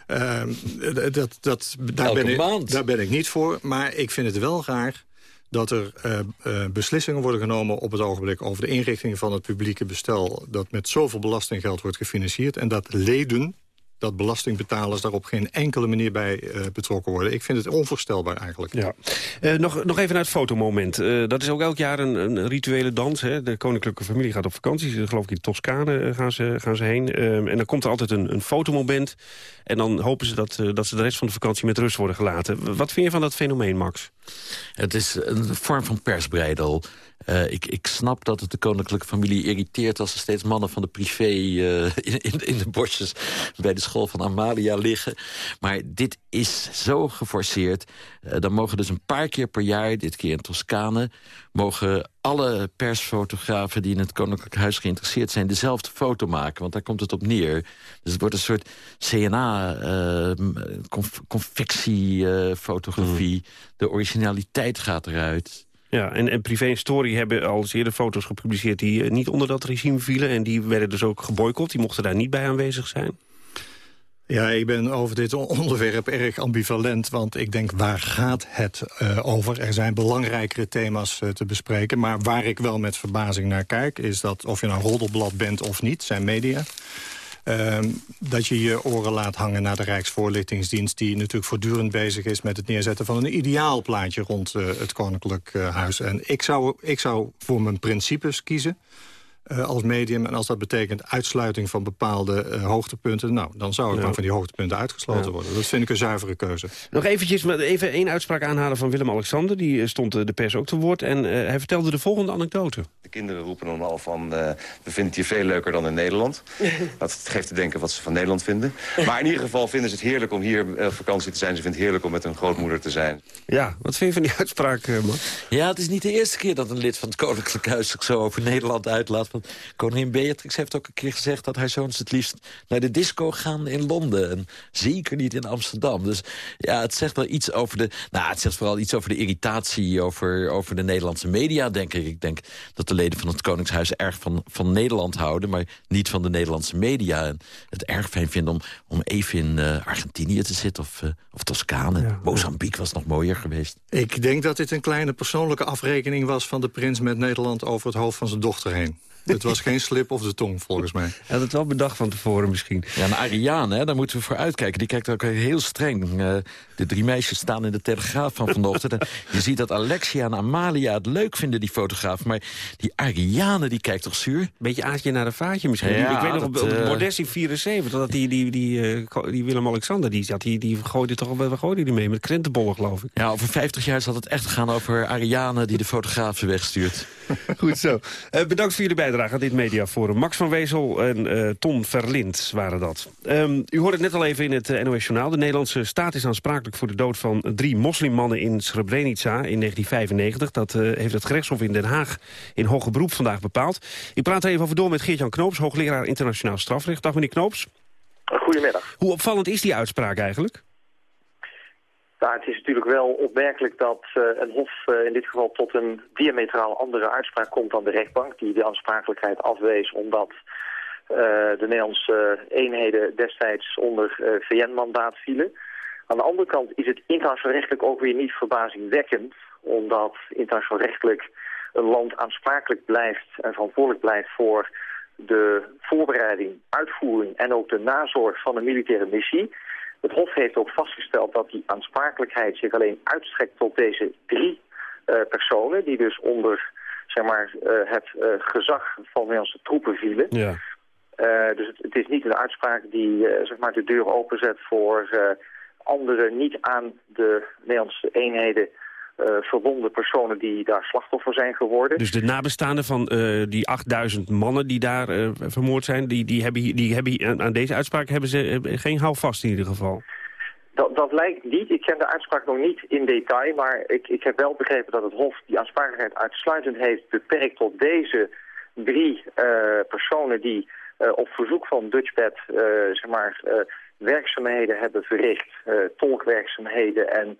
Ehm, d- dat, dat, daar, Elke ben ik, maand. daar ben ik niet voor. Maar ik vind het wel raar dat er eh, eh, beslissingen worden genomen op het ogenblik... over de inrichting van het publieke bestel... dat met zoveel belastinggeld wordt gefinancierd... en dat leden, dat belastingbetalers... daar op geen enkele manier bij eh, betrokken worden. Ik vind het onvoorstelbaar eigenlijk. Ja. Eh, nog, nog even naar het fotomoment. Eh, dat is ook elk jaar een, een rituele dans. Hè? De koninklijke familie gaat op vakantie. Ze, geloof ik in Toscane gaan ze, gaan ze heen. Ehm, en dan komt er altijd een, een fotomoment. En dan hopen ze dat, eh, dat ze de rest van de vakantie met rust worden gelaten. Wat vind je van dat fenomeen, Max? Het is een vorm van persbreidel. Eh, ik, ik snap dat het de koninklijke familie irriteert... als er steeds mannen van de privé eh, in, in, in de bosjes bij de school van Amalia liggen. Maar dit is zo geforceerd. Eh, dan mogen dus een paar keer per jaar, dit keer in Toscane... mogen alle persfotografen die in het Koninklijk Huis geïnteresseerd zijn... dezelfde foto maken, want daar komt het op neer. Dus het wordt een soort CNA-confectiefotografie. De originaliteit gaat eruit. Ja, en, en Privé Story hebben al eerder foto's gepubliceerd... die eh, niet onder dat regime vielen. En die werden dus ook geboycott. Die mochten daar niet bij aanwezig zijn. Ja, ik ben over dit onderwerp erg ambivalent, want ik denk, waar gaat het uh, over? Er zijn belangrijkere thema's uh, te bespreken, maar waar ik wel met verbazing naar kijk... is dat of je nou een roddelblad bent of niet, zijn media... Uh, dat je je oren laat hangen naar de Rijksvoorlichtingsdienst... die natuurlijk voortdurend bezig is met het neerzetten van een ideaal plaatje... rond uh, het Koninklijk uh, Huis. En ik zou, ik zou voor mijn principes kiezen. Eh, als medium. En als dat betekent uitsluiting van bepaalde eh, hoogtepunten... nou, dan zou ik Ja. dan van die hoogtepunten uitgesloten Ja. worden. Dat vind ik een zuivere keuze. Nog eventjes, met- even één uitspraak aanhalen van Willem-Alexander. Die eh, stond de pers ook te woord. En eh, hij vertelde de volgende anekdote. De kinderen roepen dan al van, eh, we vinden het hier veel leuker dan in Nederland. Dat geeft te denken wat ze van Nederland vinden. Maar in ieder geval vinden ze het heerlijk om hier op vakantie te zijn. Ze vinden het heerlijk om met hun grootmoeder te zijn. Ja, wat vind je van die uitspraak, man? Ja, het is niet de eerste keer dat een lid van het Koninklijk Huis zich zo over Nederland uitlaat. Want koningin Beatrix heeft ook een keer gezegd dat haar zoons het liefst naar de disco gaan in Londen. En zeker niet in Amsterdam. Dus ja, het zegt wel iets over de... Nou, het zegt vooral iets over de irritatie over, over de Nederlandse media, denk ik. Ik denk dat de leden van het Koningshuis erg van, van Nederland houden, maar niet van de Nederlandse media. En het erg fijn vinden om, om even in eh, Argentinië te zitten of, eh, of Toscane. Mozambique was nog mooier geweest. Ik denk dat dit een kleine persoonlijke afrekening was... van de prins met Nederland over het hoofd van zijn dochter heen. Het was geen slip of de tong, volgens mij. Had het wel bedacht van tevoren misschien. Ja, en Ariane, hè, daar moeten we voor uitkijken. Die kijkt ook heel streng. Eh, de drie meisjes staan in de Telegraaf van vanochtend. En je ziet dat Alexia en Amalia het leuk vinden, die fotograaf. Maar die Ariane, die kijkt toch zuur? Beetje aatje naar een vaatje misschien. Ja, ik weet nog, op, dat, op eh, Bordes in 74, dat die, die, die, eh, die Willem-Alexander, die, zat, die, die gooide toch wel, gooide die mee? Met krentenbollen, geloof ik. Ja, over 50 jaar zal het echt gaan over Ariane die de fotografen wegstuurt. Goed zo. Eh, bedankt voor jullie bijdrage aan dit mediaforum. Max van Wezel en eh, Ton Verlind waren dat. Ehm, u hoorde het net al even in het eh, NOS-journaal. De Nederlandse staat is aansprakelijk voor de dood van drie moslimmannen in Srebrenica in 1995. Dat eh, heeft het gerechtshof in Den Haag in hoger beroep vandaag bepaald. Ik praat er even over door met Geert-Jan Knoops, hoogleraar internationaal strafrecht. Dag meneer Knoops. Goedemiddag. Hoe opvallend is die uitspraak eigenlijk? Nou, het is natuurlijk wel opmerkelijk dat eh, een hof eh, in dit geval tot een diametraal andere uitspraak komt dan de rechtbank, die de aansprakelijkheid afwees omdat eh, de Nederlandse eenheden destijds onder VN-mandaat vielen. Aan de andere kant is het internationaal rechtelijk ook weer niet verbazingwekkend, omdat internationaal rechtelijk een land aansprakelijk blijft en verantwoordelijk blijft voor de voorbereiding, uitvoering en ook de nazorg van een militaire missie. Het Hof heeft ook vastgesteld dat die aansprakelijkheid zich alleen uitstrekt tot deze drie eh, personen, die dus onder zeg maar, eh, het eh, gezag van Nederlandse troepen vielen. Ja. Dus het, het is niet een uitspraak die zeg maar de deur openzet voor andere niet aan de Nederlandse eenheden eh, verbonden personen die daar slachtoffer zijn geworden. Dus de nabestaanden van eh, die 8000 mannen die daar eh, vermoord zijn... die, die hebben, die hebben aan, deze uitspraak hebben ze geen houvast in ieder geval. Dat, dat lijkt niet. Ik ken de uitspraak nog niet in detail, maar ik, ik heb wel begrepen dat het Hof die aansprakelijkheid uitsluitend heeft beperkt tot deze drie personen die op verzoek van Dutchbed zeg maar, werkzaamheden hebben verricht, tolkwerkzaamheden en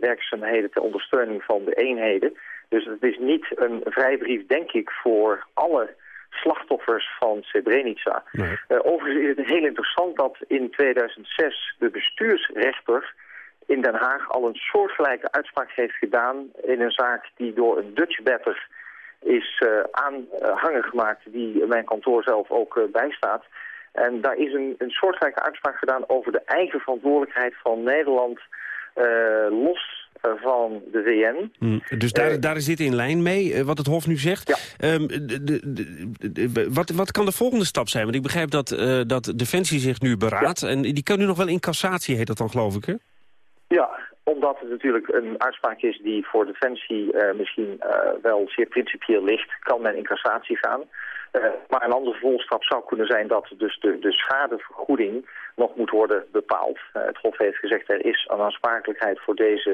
werkzaamheden ter ondersteuning van de eenheden. Dus het is niet een vrijbrief, denk ik, voor alle slachtoffers van Srebrenica. Eh, overigens is het heel interessant dat in 2006 de bestuursrechter in Den Haag al een soortgelijke uitspraak heeft gedaan in een zaak die door een Dutch better is eh, aanhangen gemaakt, die mijn kantoor zelf ook eh, bijstaat. En daar is een, een soortgelijke uitspraak gedaan over de eigen verantwoordelijkheid van Nederland eh, los eh, van de VN. Hm, Dus daar, daar is dit in lijn mee, eh, wat het Hof nu zegt. Ehm, de, de- de- wat, wat kan de volgende stap zijn? Want ik begrijp dat, eh, dat Defensie zich nu beraadt. En die kan nu nog wel in cassatie, heet dat dan geloof ik, hè? Ja, omdat het natuurlijk een uitspraak is die voor Defensie eh, misschien eh, wel zeer principieel ligt, kan men in cassatie gaan. Eh, maar een andere vervolgstap zou kunnen zijn dat dus de, de schadevergoeding nog moet worden bepaald. Eh, het Hof heeft gezegd er is een aansprakelijkheid voor deze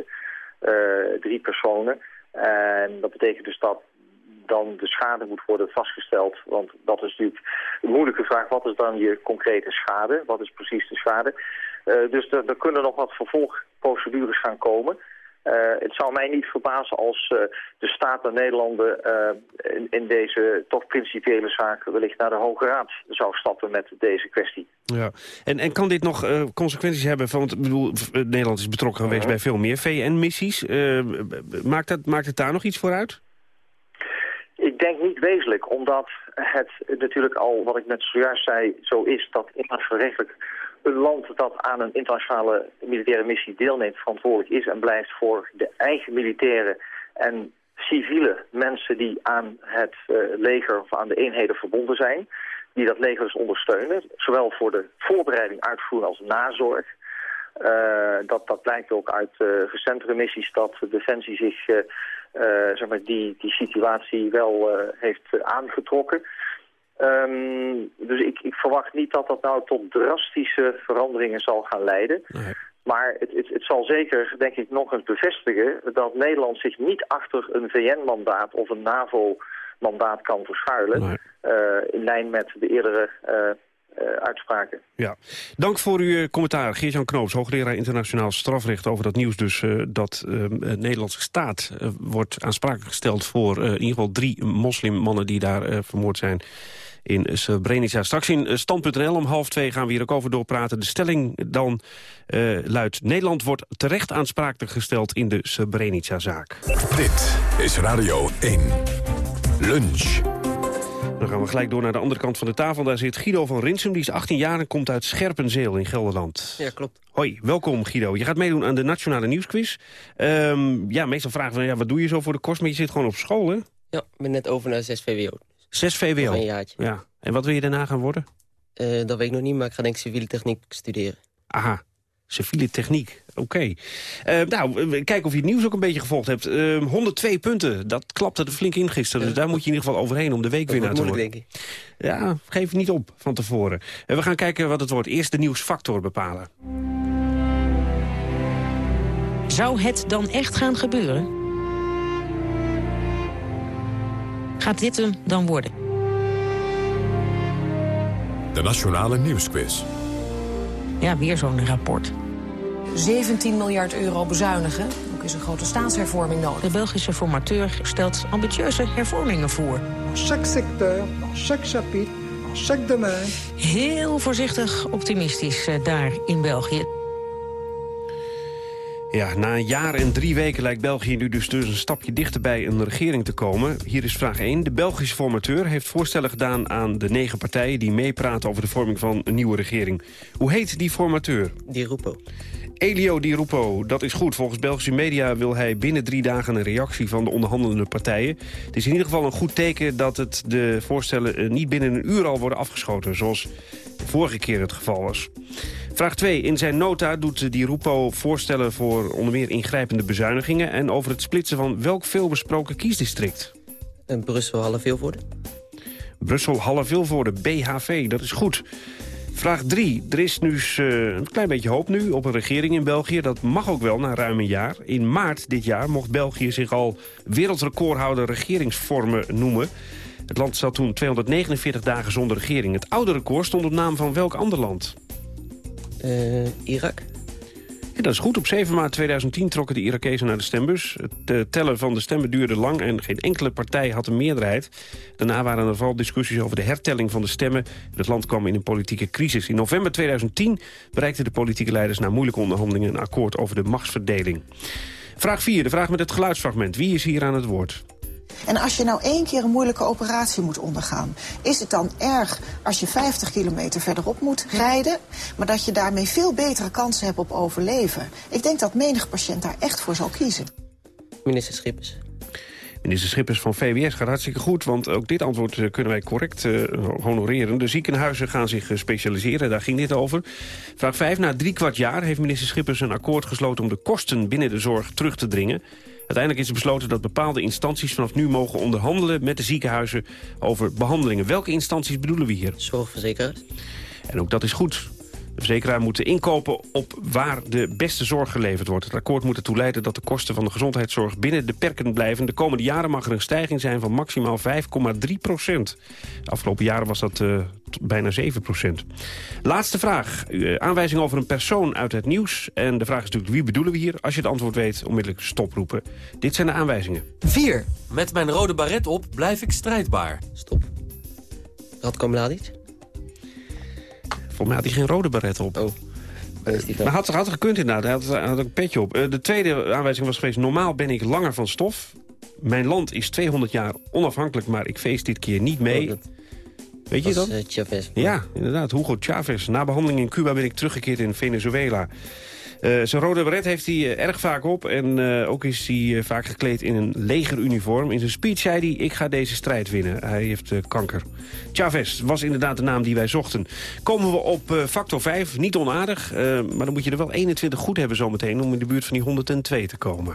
eh, drie personen. En dat betekent dus dat dan de schade moet worden vastgesteld. Want dat is natuurlijk een moeilijke vraag. Wat is dan je concrete schade? Wat is precies de schade? Eh, dus er, er kunnen nog wat vervolgprocedures gaan komen. Eh, het zou mij niet verbazen als eh, de staat der Nederlanden eh, in, in deze toch principiële zaak wellicht naar de Hoge Raad zou stappen met deze kwestie. Ja. En, en kan dit nog consequenties hebben? Van, want ik bedoel, v- Nederland is betrokken geweest bij veel meer VN-missies. Maakt, dat, maakt het daar nog iets voor uit? Ik denk niet wezenlijk, omdat het natuurlijk al, wat ik net zojuist zei, zo is dat internationaal rechtelijk een land dat aan een internationale militaire missie deelneemt verantwoordelijk is en blijft voor de eigen militaire en civiele mensen die aan het eh, leger of aan de eenheden verbonden zijn. Die dat leger dus ondersteunen. Zowel voor de voorbereiding, uitvoering als nazorg. Eh, dat, dat blijkt ook uit uh, recentere missies dat Defensie zich zeg maar die, die situatie wel heeft aangetrokken. Um, dus ik, ik, verwacht niet dat dat nou tot drastische veranderingen zal gaan leiden. Nee. Maar het, het, het, zal zeker, denk ik, nog eens bevestigen... dat Nederland zich niet achter een VN-mandaat of een NAVO-mandaat kan verschuilen... Nee. in lijn met de eerdere uh, uitspraken. Ja. Dank voor uw commentaar. Geert-Jan Knoops, hoogleraar internationaal strafrecht... over dat nieuws dus uh, dat uh, de Nederlandse staat wordt aansprakelijk gesteld... voor in ieder geval drie moslimmannen die daar vermoord zijn in Srebrenica. Straks in Stand.nl om half twee gaan we hier ook over doorpraten. De stelling dan luidt... Nederland wordt terecht aansprakelijk gesteld in de Srebrenica-zaak. Dit is Radio 1. Lunch. Dan gaan we gelijk door naar de andere kant van de tafel. Daar zit Guido van Rinsum, die is 18 jaar en komt uit Scherpenzeel in Gelderland. Ja, klopt. Hoi, welkom Guido. Je gaat meedoen aan de Nationale Nieuwsquiz. Um, ja, meestal vragen we, ja, wat doe je zo voor de kost? Maar je zit gewoon op school, hè? Ja, ik ben net over naar 6 VWO. 6 VWO? een jaartje. Ja. En wat wil je daarna gaan worden? Uh, dat weet ik nog niet, maar ik ga denk ik civiele techniek studeren. Aha, civiele techniek. Oké. Okay. Uh, nou, kijken of je het nieuws ook een beetje gevolgd hebt. Uh, 102 punten, dat klapte er flink in gisteren. Dus daar moet je in ieder geval overheen om de weekwinnaar te worden. denk ik. Ja, geef niet op van tevoren. En we gaan kijken wat het wordt. Eerst de nieuwsfactor bepalen. Zou het dan echt gaan gebeuren? Gaat dit hem dan worden? De Nationale Nieuwsquiz. Ja, weer zo'n rapport. 17 miljard euro bezuinigen. Ook is een grote staatshervorming nodig. De Belgische formateur stelt ambitieuze hervormingen voor. Chaque secteur, chaque chapitre, chaque domaine. Heel voorzichtig optimistisch eh, daar in België. Ja, na een jaar en drie weken lijkt België nu dus, dus een stapje dichter bij een regering te komen. Hier is vraag 1. De Belgische formateur heeft voorstellen gedaan aan de negen partijen... die meepraten over de vorming van een nieuwe regering. Hoe heet die formateur? Di Rupo. Elio Di Rupo, dat is goed. Volgens Belgische media wil hij binnen drie dagen een reactie van de onderhandelende partijen. Het is in ieder geval een goed teken dat het de voorstellen niet binnen een uur al worden afgeschoten... zoals de vorige keer het geval was. Vraag 2. In zijn nota doet Di Rupo voorstellen voor onder meer ingrijpende bezuinigingen... en over het splitsen van welk veelbesproken kiesdistrict? Brussel-Halle-Vilvoorde. Brussel-Halle-Vilvoorde, BHV, dat is goed. Vraag 3. Er is nu uh, een klein beetje hoop nu op een regering in België. Dat mag ook wel na ruim een jaar. In maart dit jaar mocht België zich al wereldrecordhouder regeringsvormen noemen. Het land zat toen 249 dagen zonder regering. Het oude record stond op naam van welk ander land? Uh, Irak. Dat is goed. Op 7 maart 2010 trokken de Irakezen naar de stembus. Het uh, tellen van de stemmen duurde lang en geen enkele partij had een meerderheid. Daarna waren er vooral discussies over de hertelling van de stemmen. Het land kwam in een politieke crisis. In november 2010 bereikten de politieke leiders na moeilijke onderhandelingen... een akkoord over de machtsverdeling. Vraag 4, de vraag met het geluidsfragment. Wie is hier aan het woord? En als je nou één keer een moeilijke operatie moet ondergaan... is het dan erg als je 50 kilometer verderop moet rijden... maar dat je daarmee veel betere kansen hebt op overleven? Ik denk dat menig patiënt daar echt voor zal kiezen. Minister Schippers. Minister Schippers van VWS gaat hartstikke goed... want ook dit antwoord eh, kunnen wij correct uh, honoreren. De ziekenhuizen gaan zich eh, specialiseren, daar ging dit over. Vraag 5. Na drie kwart jaar heeft minister Schippers een akkoord gesloten... om de kosten binnen de zorg terug te dringen. Uiteindelijk is er besloten dat bepaalde instanties vanaf nu mogen onderhandelen met de ziekenhuizen over behandelingen. Welke instanties bedoelen we hier? Zorgverzekeraars. En ook dat is goed. De verzekeraar moet inkopen op waar de beste zorg geleverd wordt. Het akkoord moet ertoe leiden dat de kosten van de gezondheidszorg binnen de perken blijven. De komende jaren mag er een stijging zijn van maximaal 5,3 procent. De afgelopen jaren was dat uh, bijna 7 procent. Laatste vraag. Uh, aanwijzing over een persoon uit het nieuws. En de vraag is natuurlijk wie bedoelen we hier? Als je het antwoord weet, onmiddellijk stoproepen. Dit zijn de aanwijzingen. 4. Met mijn rode baret op blijf ik strijdbaar. Stop. Radko Mladic? Volgens mij had hij geen rode baret op. Oh. Maar had, had gekund inderdaad. Hij had, had een petje op. Uh, de tweede aanwijzing was geweest... normaal ben ik langer van stof. Mijn land is 200 jaar onafhankelijk... maar ik feest dit keer niet mee. Oh, Weet je dat? Uh, Chavez. Ja, inderdaad. Hugo Chavez. Na behandeling in Cuba ben ik teruggekeerd in Venezuela. Uh, zijn rode beret heeft hij uh, erg vaak op. En uh, ook is hij vaak gekleed in een legeruniform. In zijn speech zei hij, ik ga deze strijd winnen. Hij heeft kanker. Chavez was inderdaad de naam die wij zochten. Komen we op factor 5, niet onaardig. maar dan moet je er wel 21 goed hebben zometeen... om in de buurt van die 102 te komen.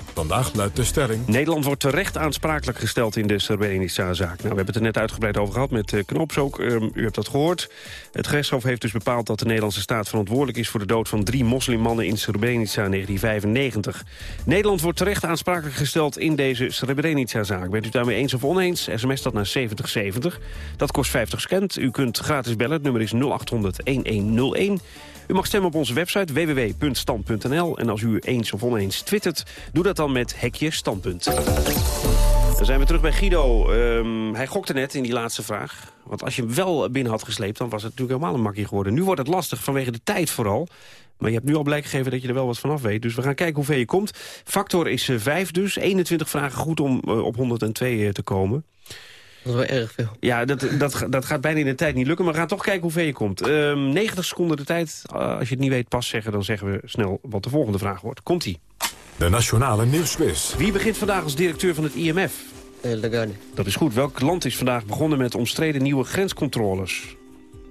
Vandaag luidt de stelling... Nederland wordt terecht aansprakelijk gesteld in de Srebrenica-zaak. Nou, we hebben het er net uitgebreid over gehad met uh, Knops ook. Um, u hebt dat gehoord. Het gerechtshof heeft dus bepaald dat de Nederlandse staat verantwoordelijk is... voor de dood van drie moslimmannen in Srebrenica in 1995. Nederland wordt terecht aansprakelijk gesteld in deze Srebrenica-zaak. Bent u daarmee eens of oneens? SMS dat naar 7070. Dat kost 50 cent. U kunt gratis bellen. Het nummer is 0800-1101. U mag stemmen op onze website www.stand.nl. En als u eens of oneens twittert, doe dat dan met hekje standpunt. Dan zijn we terug bij Guido. Um, hij gokte net in die laatste vraag. Want als je hem wel binnen had gesleept, dan was het natuurlijk helemaal een makkie geworden. Nu wordt het lastig, vanwege de tijd vooral. Maar je hebt nu al blijk gegeven dat je er wel wat vanaf weet. Dus we gaan kijken hoe ver je komt. Factor is 5 uh, dus. 21 vragen goed om uh, op 102 uh, te komen. Dat is wel erg veel. Ja, dat, dat, dat gaat bijna in de tijd niet lukken. Maar we gaan toch kijken hoe ver je komt. Um, 90 seconden de tijd. Uh, als je het niet weet, pas zeggen. Dan zeggen we snel wat de volgende vraag wordt. Komt-ie. De Nationale Nieuwsquiz. Wie begint vandaag als directeur van het IMF? Uh, Lagarde. Dat is goed. Welk land is vandaag begonnen met omstreden nieuwe grenscontroles?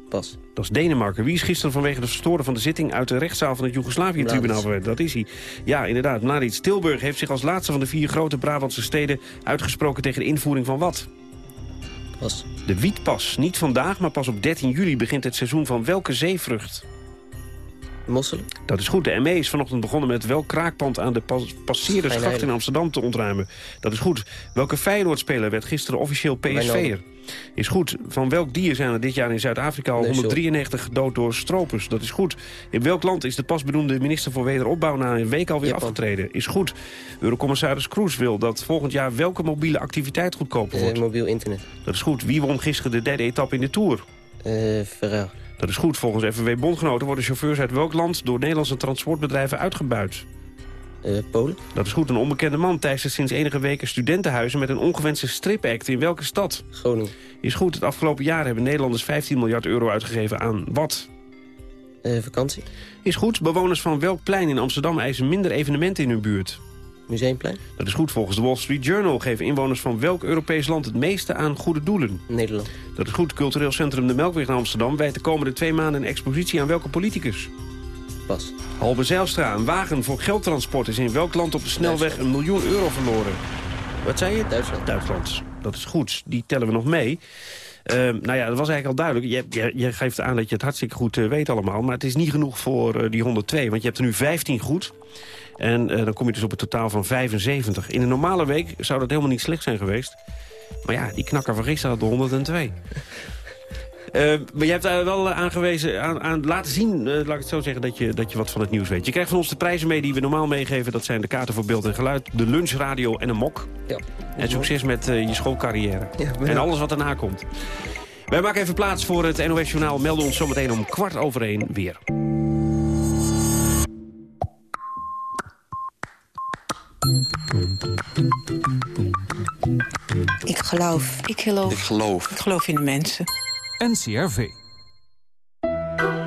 Pas. Dat is Denemarken. Wie is gisteren vanwege de verstoren van de zitting... uit de rechtszaal van het Joegoslavië-tribunaal verwijderd? Dat is hij. Ja, inderdaad. Mladic Tilburg heeft zich als laatste van de vier grote Brabantse steden... uitgesproken tegen de invoering van wat? Pas. De wietpas. Niet vandaag, maar pas op 13 juli begint het seizoen van welke zeevrucht? Mosselen. Dat is goed. De ME is vanochtend begonnen met welk kraakpand aan de pas passeerdersgracht in Amsterdam te ontruimen. Dat is goed. Welke Feyenoord-speler werd gisteren officieel PSV'er? Is goed. Van welk dier zijn er dit jaar in Zuid-Afrika al 193 gedood door stropers? Dat is goed. In welk land is de pas benoemde minister voor wederopbouw na een week alweer Japan. afgetreden? Is goed. Eurocommissaris Kroes wil dat volgend jaar welke mobiele activiteit goedkoper wordt? Uh, mobiel internet. Dat is goed. Wie won gisteren de derde etappe in de Tour? Uh, Ferrari. Dat is goed. Volgens FNW-bondgenoten worden chauffeurs uit welk land... door Nederlandse transportbedrijven uitgebuit? Uh, Polen. Dat is goed. Een onbekende man teistert sinds enige weken studentenhuizen... met een ongewenste stripact. In welke stad? Groningen. Is goed. Het afgelopen jaar hebben Nederlanders 15 miljard euro uitgegeven aan wat? Uh, vakantie. Is goed. Bewoners van welk plein in Amsterdam eisen minder evenementen in hun buurt? Museumplein. Dat is goed. Volgens de Wall Street Journal geven inwoners van welk Europees land het meeste aan goede doelen? Nederland. Dat is goed. Cultureel Centrum De Melkweg in Amsterdam wijt de komende twee maanden een expositie aan welke politicus? Pas. Halbe Zijlstra, een wagen voor geldtransport is in welk land op de snelweg een miljoen euro verloren? Wat zei je? Duitsland. Duitsland. Dat is goed. Die tellen we nog mee. Uh, nou ja, dat was eigenlijk al duidelijk. Je, je, je, geeft aan dat je het hartstikke goed uh, weet allemaal. Maar het is niet genoeg voor uh, die 102. Want je hebt er nu 15 goed. En dan kom je dus op een totaal van 75. In een normale week zou dat helemaal niet slecht zijn geweest. Maar ja, die knakker van gisteren had de 102. Uh, maar je hebt daar wel aangewezen, aan, aan laten zien, uh, laat ik het zo zeggen, dat je, dat je wat van het nieuws weet. Je krijgt van ons de prijzen mee die we normaal meegeven. Dat zijn de kaarten voor beeld en geluid, de lunchradio en een mok. Ja. En succes met uh, je schoolcarrière. Ja, en alles wat daarna komt. Wij maken even plaats voor het NOS Journaal. Melden ons zometeen om kwart over één weer. Ik geloof. Ik geloof. Ik geloof. Ik geloof in de mensen. NCRV.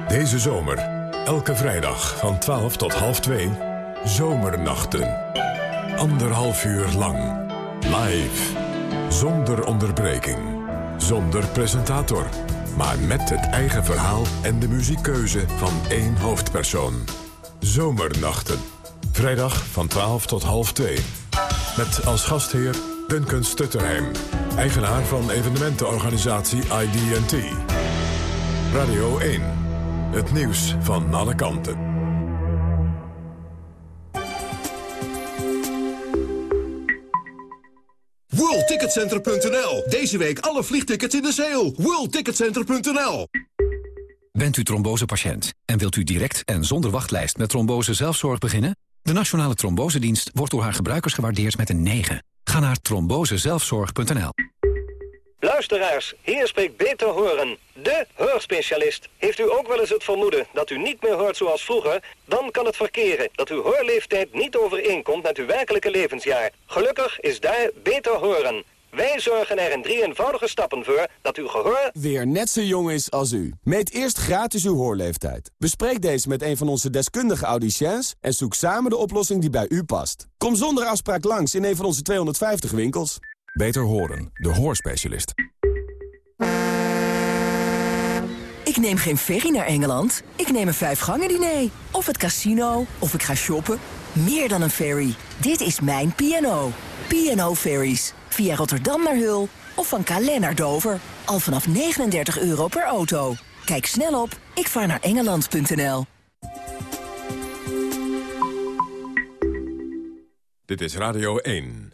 Deze zomer, elke vrijdag van 12 tot half 2, Zomernachten. Anderhalf uur lang. Live. Zonder onderbreking. Zonder presentator. Maar met het eigen verhaal en de muziekkeuze van één hoofdpersoon. Zomernachten. Vrijdag van 12 tot half 2. Met als gastheer Duncan Stutterheim. Eigenaar van evenementenorganisatie ID&T. Radio 1. Het nieuws van alle kanten. WorldTicketCenter.nl. Deze week alle vliegtickets in de sale. WorldTicketCenter.nl. Bent u trombosepatiënt en wilt u direct en zonder wachtlijst met trombose zelfzorg beginnen? De Nationale Trombosedienst wordt door haar gebruikers gewaardeerd met een 9. Ga naar trombosezelfzorg.nl. Luister luisteraars, hier spreekt Beter Horen, de hoorspecialist. Heeft u ook wel eens het vermoeden dat u niet meer hoort zoals vroeger? Dan kan het verkeren dat uw hoorleeftijd niet overeenkomt met uw werkelijke levensjaar. Gelukkig is daar Beter Horen. Wij zorgen er in drie eenvoudige stappen voor dat uw gehoor... weer net zo jong is als u. Meet eerst gratis uw hoorleeftijd. Bespreek deze met een van onze deskundige audiciëns... en zoek samen de oplossing die bij u past. Kom zonder afspraak langs in een van onze 250 winkels. Beter horen, de hoorspecialist. Ik neem geen ferry naar Engeland. Ik neem een vijfgangen diner. Of het casino. Of ik ga shoppen. Meer dan een ferry. Dit is mijn P&O. P&O Ferries. Via Rotterdam naar Hul of van Calais naar Dover. Al vanaf 39 euro per auto. Kijk snel op ikvaarnaarengeland.nl Dit is Radio 1.